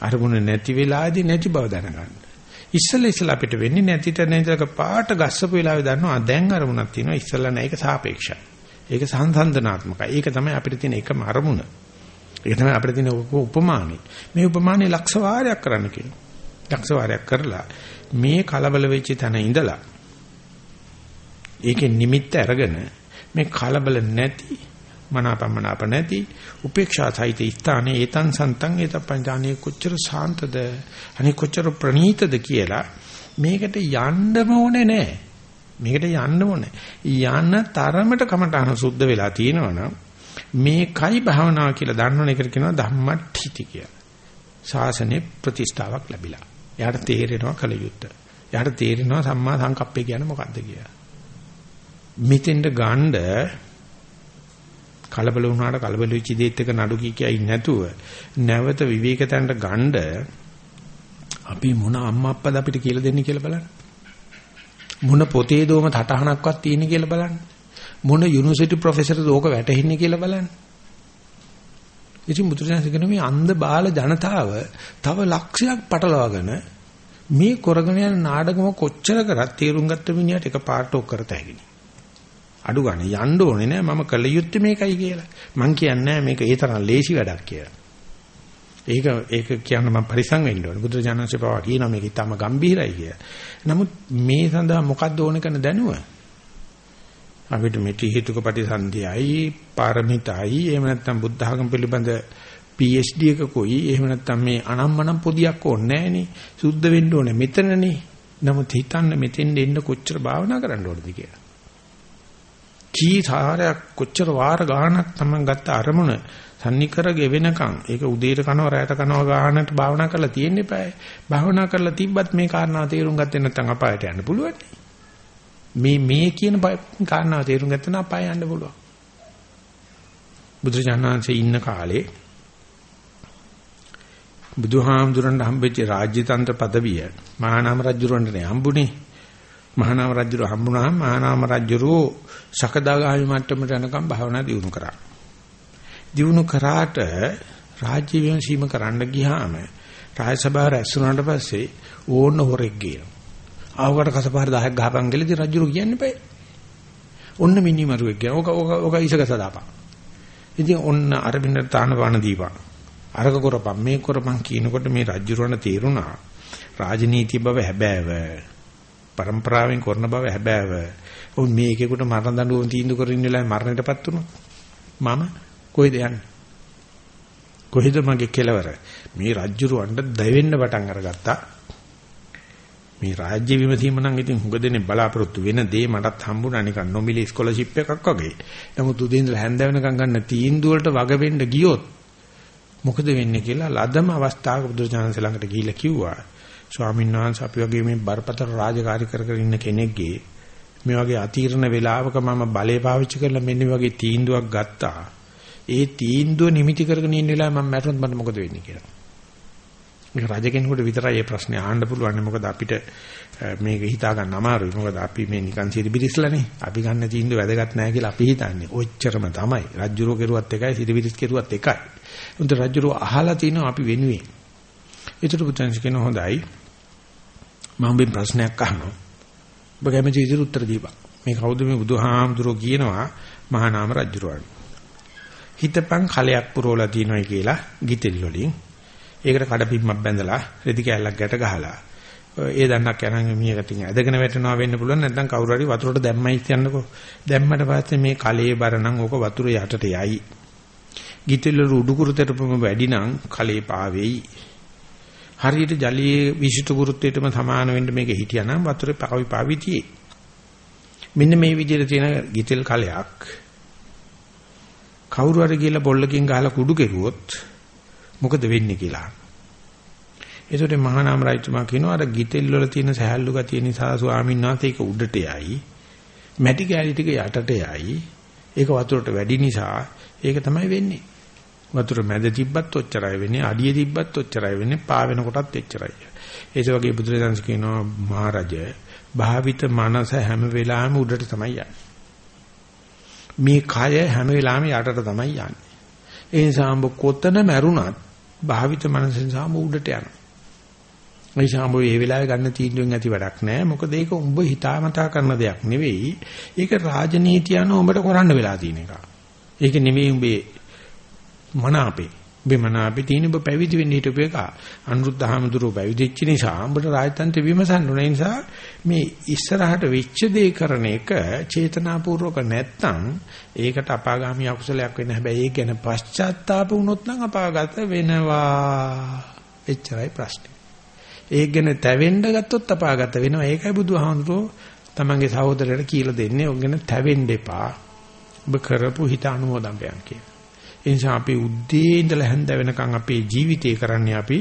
අරමුණ නැති වෙලාවේදී නැති බව දැනගන්න. ඉස්සෙල්ලා ඉස්සෙල්ලා අපිට වෙන්නේ නැතිට නැතිලක පාට ගස්සපු වෙලාවේ දන්නවා දැන් අරමුණක් තියෙනවා ඉස්සෙල්ලා නැහැ ඒක සාපේක්ෂයි. ඒක සංසන්දනාත්මකයි. ඒක තමයි අපිට තියෙන එකම අරමුණ. ඒක තමයි අපිට තියෙන උපමානෙ. මේ උපමානෙ ලක්ෂ වාරයක් කරන්න කියනවා. ලක්ෂ වාරයක් කරලා මේ කලබල වෙච්ච තැන ඉඳලා ඒකේ නිමිත්ත අරගෙන මේ කලබල නැති මනාපමනාප නැති උපේක්ෂා සහිත ස්ථානයේ ඒතං සන්තං ඒතප්පංචානිය කොච්චර සාන්තද අනේ කොච්චර ප්‍රණීතද කියලා මේකට යන්නම ඕනේ නැහැ මේකට යන්න ඕනේ. යන්න තරමට කමටහන සුද්ධ වෙලා තියෙනවනම් මේකයි භාවනාව කියලා දන්නවනේ ඒකට කියනවා ධම්මට්ඨිති කියලා. ශාසනයේ ප්‍රතිෂ්ඨාවක් ලැබිලා. එයාට තේරෙනවා කලියුත්ත එයාට තේරෙනවා සම්මා සංකප්පය කියන්නේ මොකද්ද කියලා. මෙතෙන්ට ගන්නේ කලබල වුණාට කලබල වෙච්ච දේත් එක නඩු කී කියා ඉන්නේ නැතුව නැවත විවේකතන්ට ගණ්ඩ අපි මොන අම්මා අප්පද අපිට කියලා දෙන්නේ කියලා බලන්න. මොන පොතේ දෝම තටහනක්වත් තියෙන්නේ කියලා බලන්න. මොන යුනිවර්සිටි ප්‍රොෆෙසර්ද ඕක වැටහෙන්නේ කියලා බලන්න. ඉතින් බුදුරජාණන් කියන මේ අන්ධ බාල ජනතාව තව ලක්ෂයක් පටලවාගෙන මේ කරගෙන යන නාඩගම කොච්චර කරත් තේරුම් ගත්ත මිනිහට එක පාට ඔක් කරත හැකියි. අඩු ගන්න යන්න ඕනේ නෑ මම කළ යුත්තේ මේකයි කියලා. මං කියන්නේ මේක ඒ තරම් ලේසි වැඩක් කියලා. ඒක ඒක කියන්න මම පරිසං වෙන්න ඕනේ. බුදුරජාණන්සේ පවා කියනවා මේක ඊටම ගැඹිරයි කියලා. නමුත් මේ සඳහා මොකද්ද ඕන කරන දැනුව? අපිට මෙටි හේතුක ප්‍රතිසන්දියයි පාරමිතයි එහෙම නැත්නම් බුද්ධ ධර්ම පිළිබඳ PhD එකකුයි එහෙම නැත්නම් මේ අනම්මනම් පොදියක් ඕනේ නෑනේ. සුද්ධ වෙන්න ඕනේ මෙතනනේ. නමුත් හිතන්න මෙතෙන් එන්න කොච්චර භාවනා කරන්න ඕනද කියලා. කී සාරයක් කොච්චර වාර ගාණක් තමන් ගත්ත අරමුණ සම්නිකර ගෙවෙනකන් ඒක උදේට කනවා රැයට කනවා ගානට භාවනා කරලා තියෙන්න eBay භාවනා කරලා තිබ්බත් මේ කාරණා තේරුම් ගත්තේ නැත්නම් අපායට යන්න පුළුවන්. මේ මේ කියන කාරණා තේරුම් ගත්තා නම් අපාය යන්න පුළුවන්. බුදුරජාණන්සේ ඉන්න කාලේ බුදුහාමුදුරන්ට හම්බෙච්ච රාජ්‍ය තන්ත්‍ර পদවිය මහානාම රජුරන්ට හම්බුනේ. මහානාම රජුර හම්බුනහම මහානාම රජුරෝ සකදාගාමි මට්ටමට යනකම් භාවනා දියුණු කරා. දියුණු කරාට රාජ්‍ය විමසීම කරන්න ගියාම රාජ සභාව රැස්ුණාට පස්සේ ඕන්න හොරෙක් ගියා. ආවකට කසපාර 10ක් ගහපන් කියලා ඉතින් රජුරු කියන්නේ බෑ. ඔන්න මිනිමරුවෙක් ගියා. ඕක ඕක ඕක ඉසක සදාපන්. ඉතින් ඔන්න අරබින්ද තාන පාන දීපන්. අරක කරපන් මේ කරපන් කියනකොට මේ රජුරණ තේරුණා. රාජනීති බව හැබෑව. પરම්පරාවෙන් කරන බව හැබෑව. උන් මේ එකෙකුට මරණ දඬුවම් තීන්දුව කරගෙන ඉන්න වෙලාවේ මරණයටපත් වුණා. මම කොහෙද යන්නේ? කොහෙද මගේ කෙලවර? මේ රජ්ජුරුවන්ට දැවෙන්න පටන් අරගත්තා. මේ රාජ්‍ය විමසීම නම් ඉතින් හුඟ දෙනේ බලාපොරොත්තු වෙන දේ මටත් හම්බුණා නිකන් නොමිලේ ස්කෝලර්ෂිප් එකක් වගේ. නමුත් උදේ ඉඳලා හැන්ද වෙනකන් ගන්න තීන්දුව වලට වග වෙන්න ගියොත් මොකද වෙන්නේ කියලා ලදම අවස්ථාවක බුදුරජාණන් ළඟට ගිහිල්ලා කිව්වා. ස්වාමීන් වහන්සේ අපි වගේ මේ බරපතල රාජකාරී කර කර ඉන්න කෙනෙක්ගේ මේ වගේ අතීර්ණ වේලාවක මම බලය පාවිච්චි කරලා මෙන්න වගේ තීන්දුවක් ගත්තා. ඒ තීන්දුව නිමිති කරගෙන ඉන්න වෙලාවේ මම මැරුණොත් මට මොකද වෙන්නේ කියලා. මේක රජ කෙනෙකුට විතරයි මේ ප්‍රශ්නේ අහන්න පුළුවන්. මොකද අපිට මේක හිතා ගන්න අමාරුයි. මොකද අපි මේ නිකන් සිරිබිරිස්ලානේ. අපි ගන්න තීන්දුව වැදගත් නැහැ කියලා අපි හිතන්නේ. ඔච්චරම තමයි. රජ්ජුරෝ කෙරුවත් එකයි සිරිබිරිස් කෙරුවත් එකයි. උන්ට රජ්ජුරෝ අහලා තිනවා අපි වෙනුවෙන්. ඒතර පුතන්ස් කියන හොඳයි. මම මේ ප්‍රශ්නයක් අහනවා. ඔබ කැමති විදිහට උත්තර දීපන්. මේ කවුද මේ බුදුහාමුදුරෝ කියනවා මහා නාම රජුරවණ. හිතපන් කලයක් පුරවලා තියෙනවායි කියලා ගිතෙල් වලින්. ඒකට කඩපිම්මක් බැඳලා රෙදි කෑල්ලක් ගැට ගහලා ඒ දන්නක් යනන් මියකටින් ඇදගෙන වැටෙනවා වෙන්න පුළුවන් නැත්නම් කවුරු හරි වතුරට දැම්මයි කියන්නකෝ දැම්මට පස්සේ මේ කලයේ බර නම් ඕක වතුර යටට යයි ගිතෙල් වල උඩුකුරු තරපම වැඩි නම් කලේ පාවෙයි හරියට ජලයේ විශිෂ්ට ගුරුත්වයටම සමාන වෙන්න මේක හිටියානම් වතුරේ පාවි පාවි තියේ. මෙන්න මේ විදිහට තියෙන ගිතෙල් කලයක් කවුරු හරි කියලා බොල්ලකින් ගහලා කුඩු කෙරුවොත් මොකද වෙන්නේ කියලා. ඒසොට මහානාම රජතුමා කියනවා අර ගිතෙල් වල තියෙන සහැල්ලු ගතිය නිසා ස්වාමීන් වහන්සේ ඒක උඩට යයි. මැටි කැලි ටික යටට යයි. ඒක වතුරට වැඩි නිසා ඒක තමයි වෙන්නේ. වතුර මැද තිබ්බත් ඔච්චරයි වෙන්නේ, අඩිය තිබ්බත් ඔච්චරයි වෙන්නේ, පා වෙනකොටත් එච්චරයි. ඒස වගේ බුදුරජාණන් කියනවා මහරජ භාවිත මනස හැම වෙලාවෙම උඩට තමයි යන්නේ. මේ කය හැම වෙලාවෙම යටට තමයි යන්නේ. ඒ නිසා ඔබ කොතන මැරුණත් භාවිත මනසෙන් සාම උඩට යනවා. ඒ නිසා ඔබ මේ වෙලාවේ ගන්න තීන්දුවෙන් ඇති වැඩක් නැහැ. මොකද ඒක උඹ හිතාමතා කරන දෙයක් නෙවෙයි. ඒක රාජනීතිය අනුව උඹට කරන්න වෙලා තියෙන එකක්. ඒක නෙවෙයි උඹේ මන අපේ. උඹේ මන අපේ තියෙන ඔබ පැවිදි වෙන්න හිටපු එක. අනුරුද්ධහමඳුරෝ පැවිදිච්ච නිසා උඹට රාජතන්ත්‍ර විමසන්න ඕන නිසා මේ ඉස්සරහට වෙච්ච දේ කරන එක චේතනාපූර්වක නැත්තම් ඒකට අපාගාමී අකුසලයක් වෙන්න හැබැයි ඒක ගැන පශ්චාත්තාප වුණොත් නම් අපාගත වෙනවා. එච්චරයි ප්‍රශ්නේ. ඒක ගැන තැවෙන්න ගත්තොත් අපාගත වෙනවා. ඒකයි බුදුහාමුදුරෝ තමන්ගේ සහෝදරයට කියලා දෙන්නේ. ඔය ගැන තැවෙන්න එපා. ඔබ කරපු හිත අනුමෝදන්පයන් කියලා. ඒ නිසා අපි උද්දී ඉඳලා හැන්ද වෙනකන් අපේ ජීවිතේ කරන්නේ අපි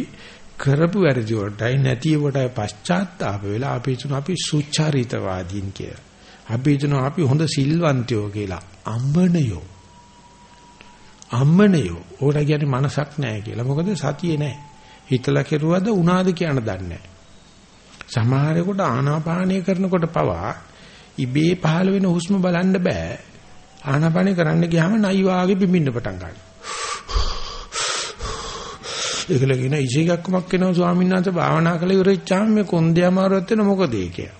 කරපු වැරදි වලටයි නැති වලටයි පශ්චාත්තාප වෙලා අපි හිතන අපි සුචරිතවාදීන් කියලා. අපි හිතන අපි හොඳ සිල්වන්තයෝ කියලා. අම්බණයෝ. අම්මණයෝ. ඕකට කියන්නේ මනසක් නැහැ කියලා. මොකද සතියේ නැහැ. හිතලා කෙරුවද උනාද කියන දන්නේ නැහැ. සමහරෙකුට ආනාපානය කරනකොට පවා ඉබේ පහළ වෙන හුස්ම බලන්න බෑ. ආනාපානේ කරන්න ගියාම නයි වාගේ බිමින්න පටන් ගන්නවා. ඒකල කියන ඉසිගක්කමක් වෙනවා ස්වාමීන් වහන්සේ භාවනා කළ ඉවරෙච්චාම මේ කොන්දේ අමාරුවත් වෙන මොකද ඒ කියලා.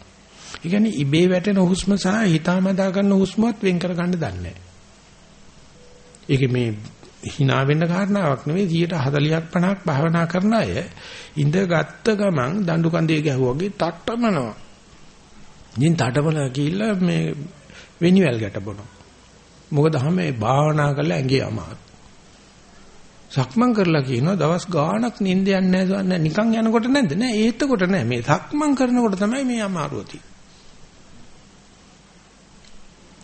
ඒ කියන්නේ ඉබේ වැටෙන හුස්ම සහ හිතාමදා ගන්න හුස්මත් වෙන් කර ගන්න දන්නේ නැහැ. ඒක මේ hina වෙන්න කාරණාවක් නෙවෙයි 140ක් 50ක් භාවනා කරන අය ඉඳගත්ත ගමන් දඬු කන්දේ ගැහුවාගේ තට්ටමනවා. ඉතින් තටමල ගිහිල්ලා මේ වෙනිවැල් ගැට බොනවා. මොකද හැම භාවනා කරලා ඇඟේ අමාරු. සක්මන් කරලා කියනවා දවස් ගාණක් නිින්ද යන්නේ නැහැ නිකන් යනකොට නැද්ද නෑ ඒතකොට නෑ මේ සක්මන් කරනකොට තමයි මේ අමාරුව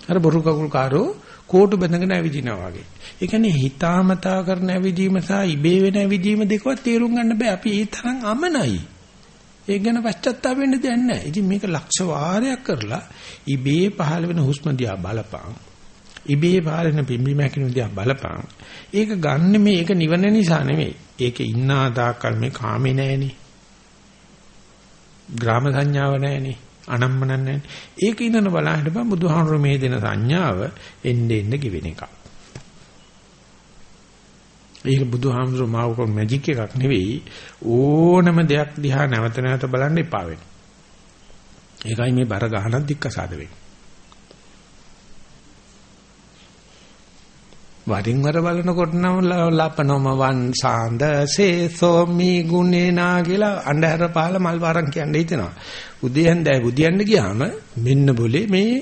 අර බොරු කකුල් කාරෝ කෝටු බඳගෙන ඇවිදිනවා වගේ. ඒ කියන්නේ හිතාමතා කරන ඇවිදීම සහ ඉබේ වෙන ඇවිදීම දෙකවත් තේරුම් ගන්න බෑ. අපි ඒ තරම් අමනයි. ඒක ගැන පශ්චාත්තාප වෙන්න දෙයක් නැහැ. ඉතින් මේක ලක්ෂ වාරයක් කරලා ඉබේ පහළ වෙන හුස්ම දිහා බලපං. ඉබේ පාලන පිම්බි මැකිනු දිහා බලපං. ඒක ගන්න මේ ඒක නිවන නිසා නෙමෙයි. ඒකේ ඉන්නා දාකල් මේ කාමේ නැහෙනේ. ග්‍රාම සංඥාව නැහෙනේ. අනම්මන නැහෙනේ. ඒක ඉන්නන බලහින්න බෑ බුදුහාමුදුරුවෝ මේ දෙන සංඥාව එන්න එන්න ගෙවෙන එකක්. ඒක බුදුහාමුදුරුවෝ මාව කර මැජික් එකක් නෙවෙයි ඕනම දෙයක් දිහා නැවත නැවත බලන්න එපා වෙන්නේ. ඒකයි මේ බර ගහනක් දික්කසාද වෙන්නේ. වරින් වර බලනකොට නම් ලපනම වංසාන්ද සේසෝමි ගුණේනා කියලා අන්ධහර පහල මල් වරන් කියන්නේ හිතෙනවා. උදේ හන්දෑ බුදියන්න ගියාම මෙන්න બોලේ මේ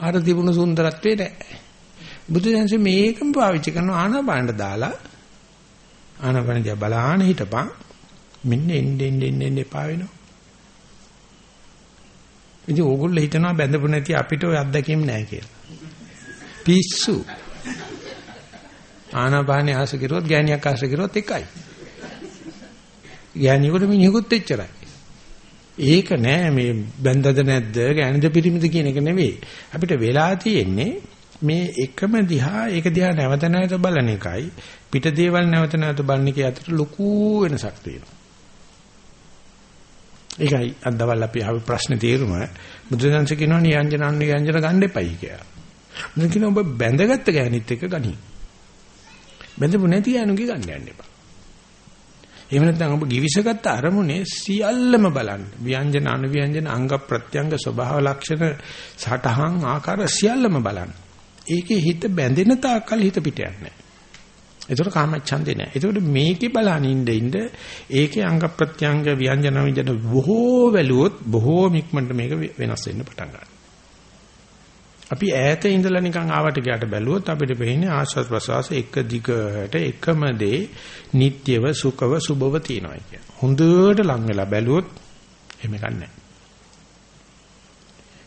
අර තිබුණු සුන්දරත්වේ නැහැ. බුදුදහමේ මේකම පාවිච්චි කරන ආනාපානට දාලා ආනාපාන දිහා බලාන හිටපන් මෙන්න එන්න එන්න එන්න එන්න එපා වෙනවා. ඉතින් ඕගොල්ලෝ හිතනවා බැඳපු නැති අපිට ඔය අත්දැකීම් නැහැ කියලා. පිස්සු. ආනාපානේ ආස කිරුවොත් ගෑණියක් ආස කිරුවොත් එකයි. ගෑණියෙකුට මිනිහෙකුත් එච්චරයි. ඒක නෑ මේ බැඳද නැද්ද ගෑනිද පිරිමිද කියන එක නෙවෙයි. අපිට වෙලා තියෙන්නේ මේ එකම දිහා ඒක දිහා නැවත නැවත බලන එකයි පිට දේවල් නැවත නැවත බලන එකේ අතර ලොකු වෙනසක් තියෙනවා. ඒකයි අදවල් අපි ආවේ ප්‍රශ්නේ තේරුම බුදුසසුන කියනවා නියංජන අනුයංජන ගන්න එපයි කියලා. මුන් කියන ඔබ බැඳගත්ත ගෑනිත් එක්ක ගනි. බැඳපු නැති ගෑනුගේ ගන්න යන්න එපා. එහෙම නැත්නම් ඔබ givisගත්ත අරමුණේ සියල්ලම බලන්න. ව්‍යංජන අනුව්‍යංජන අංග ප්‍රත්‍යංග ස්වභාව ලක්ෂණ සටහන් ආකාර සියල්ලම බලන්න. ඒකේ හිත බැඳෙන තාක්කල් හිත පිට යන්නේ නැහැ. ඒතකොට කාමච්ඡන්දේ නැහැ. ඒතකොට මේකේ බලන ඉන්න ඉන්න ඒකේ අංග ප්‍රත්‍යංග ව්‍යංජන විජන බොහෝ වැළුවොත් බොහෝ මික්මන්ට මේක වෙනස් වෙන්න පටන් ගන්නවා. අපි ඈත ඉඳලා නිකන් ආවට ගියාට බැලුවොත් අපිට පේන්නේ ආස්වාද ප්‍රසවාස එක දිගට එකම දේ නিত্যව සුඛව සුභව තියෙනවා කියන. හොඳට ලං වෙලා බැලුවොත් එහෙම ගන්නෑ.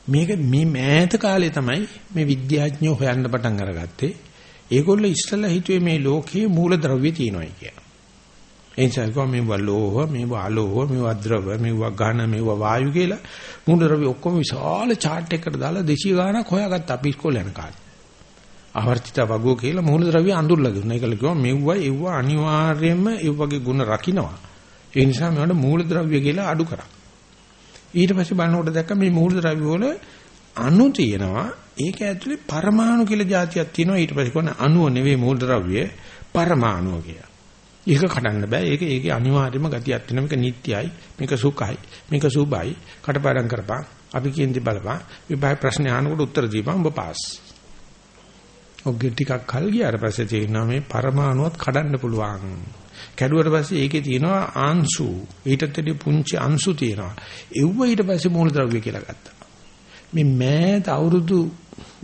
මේක මේ මෑත කාලේ තමයි මේ විද්‍යාඥයෝ හොයන්න පටන් අරගත්තේ. ඒගොල්ලෝ ඉස්සලා හිතුවේ මේ ලෝකයේ මූලද්‍රව්‍ය තියෙනවායි කියලා. ඒ නිසා කිව්වා මේවා ලෝහ, මේවා අලෝහ, මේවා ද්‍රව, මේවා ඝන, මේවා වායු කියලා මුළු ද්‍රව්‍ය ඔක්කොම විශාල chart එකකට දාලා 200 ගාණක් හොයාගත්ත අපි ඉස්කෝලේ යන කාලේ. ආවර්තිත වගෝ කියලා මුහුණු ද්‍රව්‍ය අඳුරලා දුන්නා. ඒකල කිව්වා මෙව්වා එව්ව අනිවාර්යයෙන්ම ඒ වගේ ಗುಣ රකින්නවා. ඒ නිසා මේවට මූල ද්‍රව්‍ය කියලා අඩු කරා. ඊට පස්සේ බලනකොට දැක්ක මේ මූල ද්‍රව්‍ය වල අණු තියෙනවා. ඒක ඇතුලේ පරමාණු කියලා જાතියක් තියෙනවා. ඊට පස්සේ කොහොන අණුව නෙවෙයි මූල ද්‍රව්‍ය පරමාණුව කියලා. ඒක කඩන්න බෑ. ඒක ඒකේ අනිවාර්යම ගතියක් තියෙනවා. මේක නිට්ටයයි, මේක සුඛයි, මේක සුභයි. කටපාඩම් කරපන්. අපි කියන්නේ බලපන්. විභාග ප්‍රශ්න අහනකොට උත්තර දීපන් ඔබ පාස්. ඔගේ ටිකක් කල් ගියාට පස්සේ තේරෙනවා මේ පරමාණුවත් කඩන්න පුළුවන්. කැඩුවට පස්සේ ඒකේ තියෙනවා අංශු. ඊටත් වඩා පුංචි අංශු තියෙනවා. ඒව ඊට පස්සේ මූලද්‍රව්‍ය කියලා ගත්තා. මේ මෑත අවුරුදු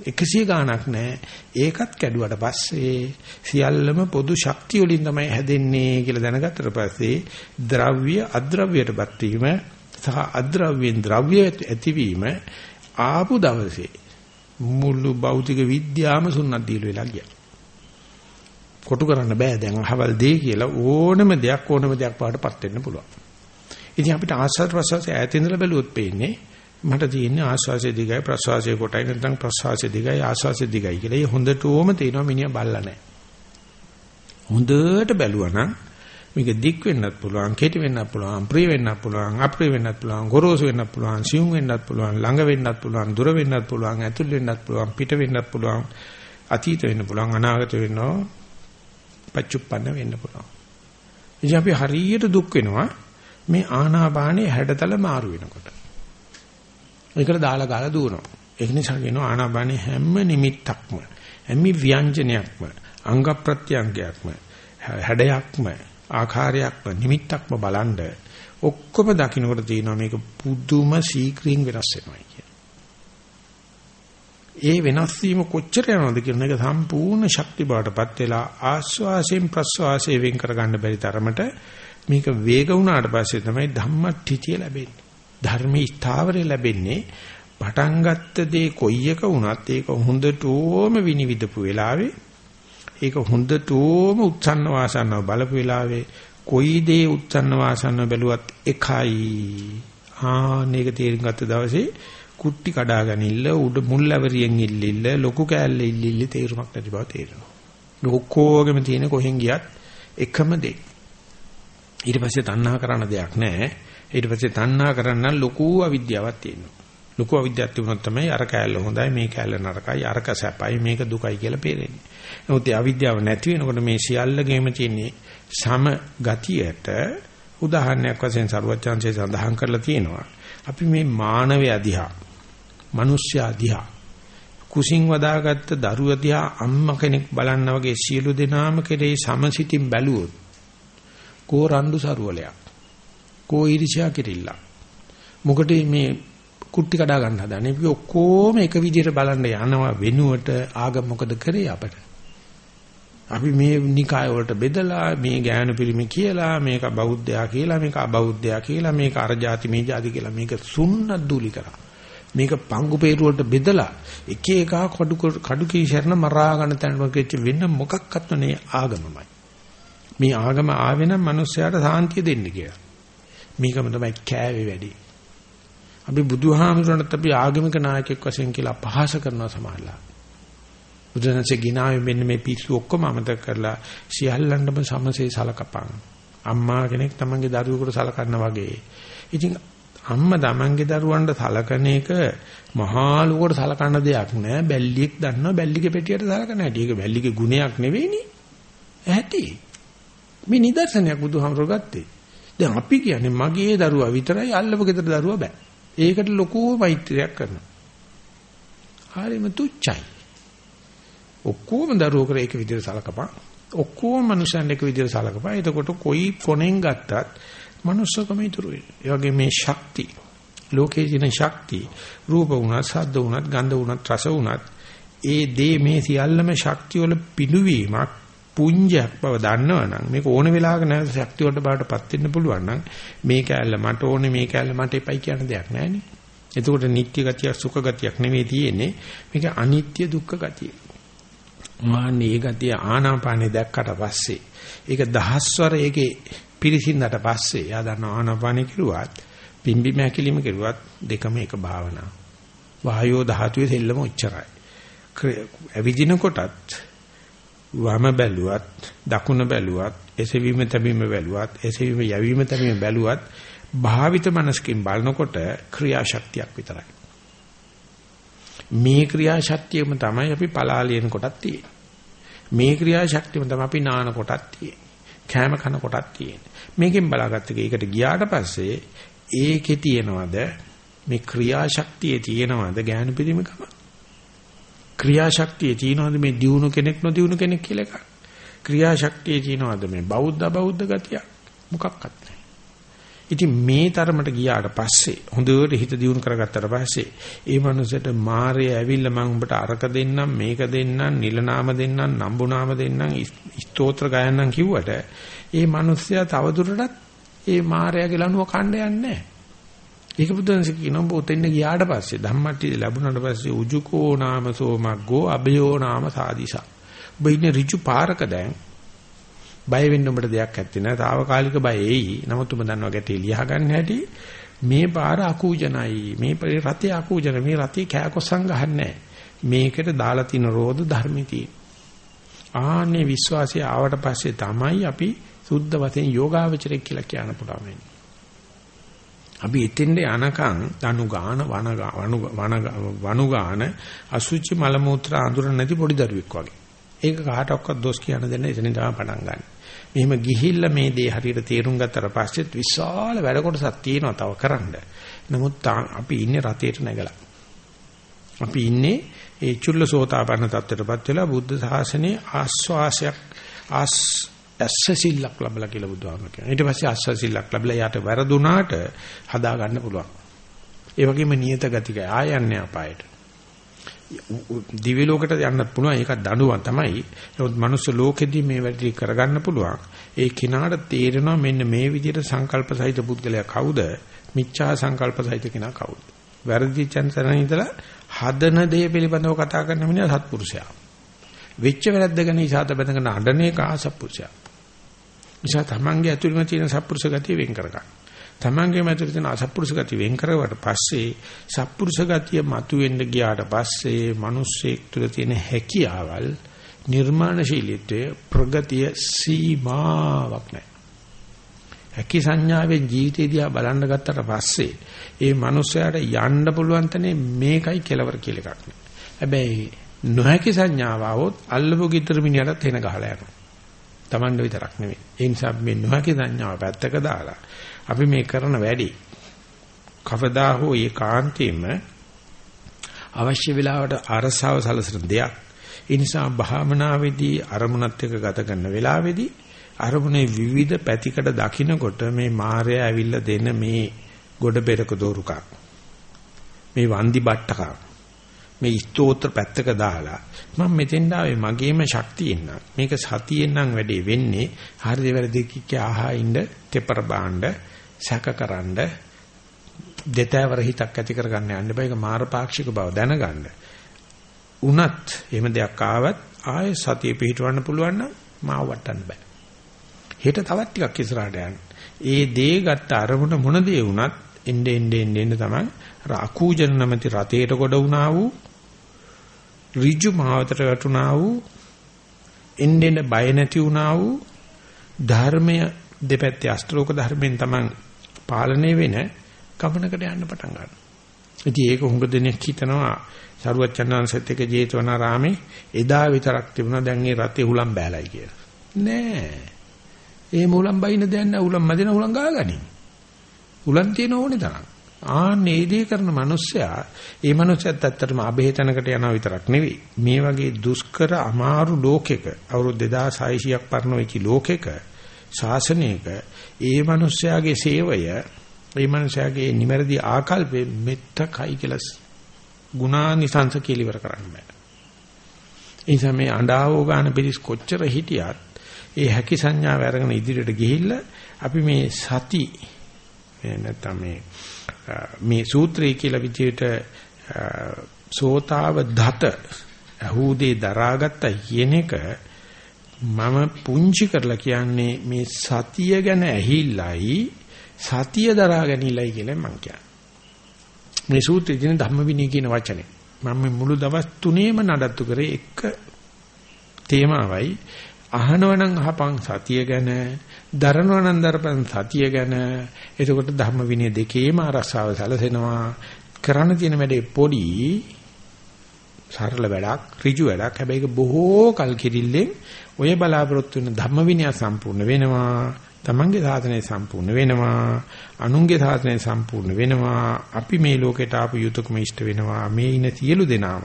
100 ගාණක් නැහැ. ඒකත් කැඩුවට පස්සේ සියල්ලම පොදු ශක්තිය වලින් තමයි හැදෙන්නේ කියලා දැනගත්තට පස්සේ ද්‍රව්‍ය අද්‍රව්‍යයටපත් වීම සහ අද්‍රව්‍යෙන් ද්‍රව්‍ය ඇතිවීම ආපු දවසේ මුළු භෞතික විද්‍යාවම සුන්නත් දීල වෙලා ගියා. කොටු කරන්න බෑ දැන් අහවල් දෙය කියලා ඕනම දෙයක් ඕනම දෙයක් පාටපත් වෙන්න පුළුවන්. ඉතින් අපිට ආස්වාද ප්‍රසවාසය ඈත ඉඳලා බැලුවොත් පේන්නේ මට තියෙන්නේ ආස්වාසයේ දිගයි ප්‍රසවාසයේ කොටයි නැත්නම් ප්‍රසවාසයේ දිගයි ආස්වාසයේ දිගයි කියලා. ඒ හොඳටම තේනවා මිනිහා බල්ලා නැහැ. හොඳට බැලුවා නම් මේක දික් වෙන්නත් පුළුවන්, කෙටි වෙන්නත් පුළුවන්, ප්‍රිය වෙන්නත් පුළුවන්, අප්‍රිය වෙන්නත් පුළුවන්, ගොරෝසු වෙන්නත් පුළුවන්, සියුම් වෙන්නත් පුළුවන්, ළඟ වෙන්නත් පුළුවන්, දුර වෙන්නත් පුළුවන්, ඇතුල් වෙන්නත් පුළුවන්, පිට වෙන්නත් පුළුවන්, අතීත වෙන්න පුළුවන්, අනාගත වෙන්නෝ, පච්චුප්පන්න වෙන්න පුළුවන්. ඉතින් අපි හරියට දුක් වෙනවා මේ ආනාපානයේ හැඩතල මාරු වෙනකොට. ඒකට දාලා ගාලා දුවනවා. ඒක නිසා කියනවා ආනාපානයේ හැම නිමිත්තක්ම හැම ව්‍යංජනයක්ම අංග ප්‍රත්‍යංගයක්ම හැඩයක්ම ආකාරයක්ම නිමිත්තක්ම බලන්ඩ ඔක්කොම දකින්නකොට තියෙනවා මේක පුදුම ශීක්‍රින් වෙනස් වෙනවා කියන. ඒ වෙනස් වීම කොච්චර යනවද කියන එක සම්පූර්ණ ශක්ති බවටපත් වෙලා ආස්වාසයෙන් ප්‍රස්වාසයෙන් වෙන් කරගන්න බැරි තරමට මේක වේග වුණාට පස්සේ තමයි ධම්මටිතිය ලැබෙන්නේ. ධර්මී ස්ථාවරය ලැබෙන්නේ පටන් ගත්ත දේ කොයි එක වුණත් ඒක හොඳටම විනිවිදපු වෙලාවේ ඒක හොඳටම උත්සන්න වාසන්නව බලපු වෙලාවේ කොයි දේ උත්සන්න වාසන්නව බැලුවත් එකයි ආනේක තේරුම් ගත්ත දවසේ කුට්ටි කඩාගනින්න උඩ මුල්ලවරියෙන් ඉල්ලිල්ල ලොකු කෑල්ල ඉල්ලිල්ල තේරුමක් නැති බව තේරෙනවා. ඔක්කොගෙම තියෙන කොහෙන් ගියත් එකම දේ. ඊට පස්සේ තණ්හා කරන දෙයක් නැහැ. ඊට පස්සේ තණ්හා කරන්න ලොකු අවිද්‍යාවක් තියෙනවා. ලොකු අවිද්‍යාවක් තිබුණොත් තමයි අර කෑල්ල හොඳයි මේ කෑල්ල නරකයි අරක සැපයි මේක දුකයි කියලා පේරෙන්නේ. නමුත් ඒ අවිද්‍යාව නැති වෙනකොට මේ සියල්ලගෙම තියෙන්නේ සම ගතියට උදාහරණයක් වශයෙන් සරුවචාන්සේ සඳහන් කරලා තියෙනවා. අපි මේ මානවය දිහා, මිනිස්යා දිහා, කුසින් වදාගත්ත දරුව දිහා අම්මා කෙනෙක් බලන්න වගේ සියලු දෙනාම කෙරේ සමසිතින් බැලුවොත් කෝ රණ්ඩු සරුවලයක් කෝ ඊර්ෂ්‍යා කිරිල්ල මොකද මේ කුට්ටි කඩා ගන්න හදනේ අපි ඔක්කොම එක විදිහට බලන්න යනවා වෙනුවට ආගම මොකද කරේ අපට. අපි මේ නිකාය වලට බෙදලා මේ ඥාන පිරිමි කියලා මේක බෞද්ධයා කියලා මේක අබෞද්ධයා කියලා මේක අර જાති මේ જાති කියලා මේක සුන්නත් දූලි කරා. මේක පංගු peeru වලට බෙදලා එක එක කඩු කඩු කීශරණ මරා ගන්න තැනකට වෙන්න මොකක්වත් නේ ආගමමයි. මේ ආගම ආවේ නම් මිනිස්සයාට සාන්තිය දෙන්න කියලා. මේකම තමයි කෑවේ වැඩි අපි බුදුහාමුදුරන්ට අපි ආගමික නායකයෙක් වශයෙන් කියලා අපහාස කරනවා සමහරලා බුදුසසුනේ ගිනාවේ මෙන්න මේ පිස්සු ඔක්කොම අමතක කරලා සියල්ලන්ටම සමසේ සලකපන්. අම්මා කෙනෙක් තමන්ගේ දරුවෙකුට සලකනවා වගේ. ඉතින් අම්මා තමන්ගේ දරුවන්ට සලකන එක මහා ලුකට සලකන දෙයක් නෑ. බැල්ලියෙක් දන්නවා බැල්ලිගේ පෙටියට සලකන හැටි. ඒක බැල්ලිගේ ගුණයක් නෙවෙයිනේ. ඇහැටි. මේ නිදර්ශනයක් බුදුහාමර ගත්තේ. දැන් අපි කියන්නේ මගේ දරුවා විතරයි අල්ලපු ගෙදර දරුවා බෑ. ඒකට ලොකු මෛත්‍රියක් කරනවා. හරිම තුච්චයි. ඔක්කොම දරුවෝ කර ඒක විදිහට සලකපන්. ඔක්කොම මනුෂ්‍යයන් එක විදිහට සලකපන්. එතකොට කොයි කොනෙන් ගත්තත් මනුස්සකම ඉතුරු වෙනවා. ඒ වගේ මේ ශක්ති ලෝකේ තියෙන ශක්ති රූප වුණත්, ශබ්ද වුණත්, ගන්ධ වුණත්, රස වුණත් ඒ දේ මේ සියල්ලම ශක්තිය වල පිළුවීමක් පුඤ්ජයක් බව දන්නවනම් මේක ඕන වෙලාවක නැවත ශක්තිය වලට බාටපත් වෙන්න පුළුවන් නම් මේ කැලල මට ඕනේ මේ කැලල මට එපයි කියන දෙයක් නැහැ නේ. එතකොට නිත්‍ය ගතිය සුඛ ගතියක් නෙවෙයි තියෙන්නේ මේක අනිත්‍ය දුක්ඛ ගතිය. මාන්නේ ඒ ගතිය ආනාපානේ දැක්කට පස්සේ ඒක දහස්වර ඒකේ පිරිසින්නට පස්සේ යා දන්න ආනාපානේ කිරුවත් පිම්බි මැකිලිම කිරුවත් දෙකම එක භාවනාව. වායෝ ධාතුවේ දෙල්ලම උච්චරයි. ඇවිදින කොටත් වම බැලුවත් දකුණ බැලුවත් එසවීම තැබීම බැලුවත් එසවීම යැවීම තැබීම බැලුවත් භාවිත මනසකින් බලනකොට ක්‍රියාශක්තියක් විතරයි. මේ ක්‍රියාශක්තියම තමයි අපි පලාලියන කොටත් තියෙන්නේ. මේ ක්‍රියාශක්තියම තමයි අපි නාන කොටත් තියෙන්නේ. කෑම කන කොටත් තියෙන්නේ. මේකෙන් බලාගත්ත එකට ගියාට පස්සේ ඒකේ තියනවද මේ ක්‍රියාශක්තියේ තියනවද ඥාන පිරිමකම? ක්‍රියාශක්තියේ තියනවද මේ දියුණු කෙනෙක් නොදියුණු කෙනෙක් කියලා එකක්? ක්‍රියාශක්තියේ තියනවද මේ බෞද්ධ බෞද්ධ ගතිය? මොකක්වත් නැහැ. ඉතින් මේ තරමට ගියාට පස්සේ හොඳට හිත දියුණු කරගත්තට පස්සේ ඒ මනුස්සයට මාරය ඇවිල්ලා මම උඹට අරක දෙන්නම් මේක දෙන්නම් නිලනාම දෙන්නම් නම්බුනාම දෙන්නම් ස්තෝත්‍ර ගයන්නම් කිව්වට ඒ මනුස්සයා තවදුරටත් ඒ මාරයාගේ ලනුව කණ්ඩ යන්නේ නැහැ. ඒක බුදුන්සේ කියනවා ඔබ උතෙන් ගියාට පස්සේ ධම්මට්ටි ලැබුණාට පස්සේ උජුකෝ නාම සෝමග්ගෝ අභයෝ නාම සාදිසා. ඔබ ඉන්නේ ඍජු පාරක දැන් බය වෙන්න උඹට දෙයක් ඇත්තේ නැහැ. తాවකාලික බය එයි. නමුත් උඹ දන්නවා ගැටේ ලියා ගන්න හැටි මේ පාර අකූජනයි. මේ රතේ අකූජන. මේ රතේ කෑකොස්සන් ගහන්නේ මේකට දාලා තියෙන රෝධ ධර්මිතී. ආන්නේ විශ්වාසය ආවට පස්සේ තමයි අපි සුද්ධ වශයෙන් යෝගාවචරයක් කියලා කියන්න පුළුවන් වෙන්නේ. අපි එතෙන්ද යනකම් දනුගාන වන වනුගාන අසුචි මල මුත්‍රා අඳුර නැති පොඩි දරුවෙක් වගේ. ඒක කාටවත් දොස් කියන්න දෙන්න එතනින් තමයි පටන් ගන්න. මෙහෙම ගිහිල්ලා මේ දේ හරියට තේරුම් ගත්තට පස්සෙත් විශාල වැඩ කොටසක් තියෙනවා තව කරන්න. නමුත් අපි ඉන්නේ රතේට නැගලා. අපි ඉන්නේ ඒ චුල්ලසෝතාපන්න තත්ත්වයටපත් වෙලා බුද්ධ ශාසනයේ ආස්වාසයක් ආස් ඇස්සසිල්ලක් ලැබලා කියලා බුදුහාම කියනවා. ඊට පස්සේ ආස්වාසිල්ලක් ලැබලා යාට වැරදුනාට හදා ගන්න පුළුවන්. ඒ වගේම නියත ගතික ආයන්නේ අපායට. දිව්‍ය ලෝකයට යන්න පුළුවන් ඒක දඬුවම් තමයි. නමුත් මනුස්ස ලෝකෙදී මේ වැඩි කරගන්න පුළුවන්. ඒ කිනාට තේරෙනවා මෙන්න මේ විදිහට සංකල්ප සහිත පුද්ගලයා කවුද? මිච්ඡා සංකල්ප සහිත කෙනා කවුද? වැරදි චන්සරණ ඉඳලා හදන දේ පිළිබඳව කතා කරන මිනිහා සත්පුරුෂයා. වෙච්ච වැරද්ද ගැන ඉසాత බඳගෙන අඬන එක ආසප්පුරුෂයා. නිසා තමන්ගේ ඇතුළේම තියෙන සත්පුරුෂ ගතිය වෙන් කරගන්න. තමන්ගේම ඇතුළේ තියෙන අසත්පුරුෂ ගතිය වෙන් කරවට පස්සේ සත්පුරුෂ ගතිය මතුවෙන්න ගියාට පස්සේ මිනිස්සෙක් තුළ තියෙන හැකියාවල් නිර්මාණශීලීත්වයේ ප්‍රගතිය සීමාවක් නැහැ. හැකි සංඥාවෙන් ජීවිතය දිහා බලන්න ගත්තට පස්සේ ඒ මනුස්සයාට යන්න පුළුවන් තැනේ මේකයි කෙලවර කියලා එකක් නෑ. හැබැයි නොහැකි සංඥාව આવොත් අල්ලපු ගිතර මිනිහටත් එන ගහලා යනවා. Tamanda විතරක් නෙවෙයි. ඒ නිසා මේ නොහැකි සංඥාව පැත්තක දාලා අපි මේ කරන වැඩි කවදා හෝ ඒකාන්තයෙන්ම අවශ්‍ය වෙලාවට අරසාව සලසන දෙයක්. ඒ නිසා භාවනාවේදී අරමුණත් එක්ක ගත කරන වෙලාවේදී අරමුණේ විවිධ පැතිකඩ දකින්නකොට මේ මායя ඇවිල්ලා දෙන මේ ගොඩ පෙරක දෝරුකක් මේ වන්දි බට්ටකක් මේ ස්තෝත්‍ර පැත්තක දාලා මම මෙතෙන්ට ආවේ මගේම ශක්තියෙන් නම්. මේක සතියෙන් නම් වැඩේ වෙන්නේ හරිද වැරදි කික්ක ආහා ඉන්න තෙපර බාණ්ඩ සැකකරනද දෙතවර හිතක් ඇති කරගන්න යන්න බෑ. ඒක මාරපාක්ෂික බව දැනගන්න. උනත් එහෙම දෙයක් ආවත් ආයෙ සතිය පිහිටවන්න පුළුවන් නම් මාව වටන්න බෑ. හෙට තවත් ටිකක් ඉස්සරහට යන්න. ඒ දේ ගත්ත අරමුණ මොන දේ වුණත් එnde ende ende ende තමයි අර අකූජන නැමැති රතේට කොට වුණා වූ ඍජු මාවතට වැටුණා වූ එන්නෙන බය නැති වුණා වූ ධර්මය දෙපැත්තේ අෂ්ටලෝක ධර්මයෙන් තමයි පාලනය වෙන ගමනකට යන්න පටන් ගන්නවා. ඉතින් ඒක හුඟ දෙනෙක් හිතනවා සරුවච්චන්හන්සෙත් එක ජේතවනාරාමේ එදා විතරක් තිබුණා දැන් ඒ රතේ උලම් බෑලයි කියලා. නෑ. ඒ මුලම් බයින දැන් නෑ උලම් මැදෙන උලම් ගාගනි. උලම් තියෙන ඕනේ තරම්. ආන්නේ දේ කරන මිනිස්සයා ඒ මිනිස්සයත් ඇත්තටම අබේතනකට යනවා විතරක් නෙවෙයි. මේ වගේ දුෂ්කර අමාරු ලෝකෙක අවුරුදු 2600ක් පරණ වෙච්ච ලෝකෙක ශාසනයක ඒ මිනිස්සයාගේ සේවය ඒ මිනිස්සයාගේ නිවැරදි ආකල්පෙ මෙත්තකයි කියලා ගුණානිසංස කියලා ඉවර කරන්න බෑ. ඒ නිසා මේ අඬාවෝ ගන්න පිළිස් කොච්චර හිටියත් ඒ හැකි සංඥාව අරගෙන ඉදිරියට ගිහිල්ලා අපි මේ සති නැත්නම් මේ මේ සූත්‍රය කියලා විදිහට සෝතාව දත අහූදේ දරාගත්තා කියන එක මම පුංචි කරලා කියන්නේ මේ සතිය ගැන ඇහිල්ලයි සතිය දරා ගැනීමයි කියලා මම කියන්නේ. මේ සූත්‍රයේ තියෙන ධම්මවිනය කියන වචනේ මම මුළු දවස් තුනේම නඩත්තු කරේ එක තේමාවයි අහනවනම් අහපන් සතිය ගැන දරනවනම් දරපන් සතිය ගැන. එතකොට ධම්ම විනය දෙකේම ආරක්ෂාව සැලසෙනවා. කරන්න තියෙන වැඩේ පොඩි සරල වැඩක් ඍජු වැඩක්. හැබැයි ඒක බොහෝ කල් කිරිල්ලෙන් ඔය බලාපොරොත්තු වෙන ධම්ම විනය සම්පූර්ණ වෙනවා. තමන්ගේ සාධනය සම්පූර්ණ වෙනවා. අනුන්ගේ සාධනය සම්පූර්ණ වෙනවා. අපි මේ ලෝකයට ආපු යුතුයකම ඉෂ්ට වෙනවා. මේ ඉන සියලු දෙනාම.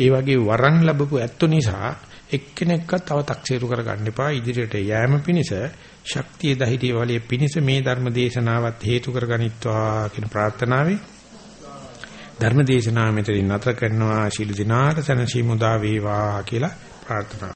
ඒ වගේ වරන් ලැබපු ඇත්ත නිසා එක්කෙනෙක්වත් තව තක්සේරු කරගන්න එපා. ඉදිරියට යෑම පිණිස ශක්තිය ධෛර්යය වලිය පිණිස මේ ධර්ම දේශනාවත් හේතු කරගනිත්වා කියන ප්‍රාර්ථනාවයි ධර්ම දේශනාව මෙතනින් නතර කරනවා. ශිළු දිනාට සනසි මුදා වේවා කියලා ප්‍රාර්ථනා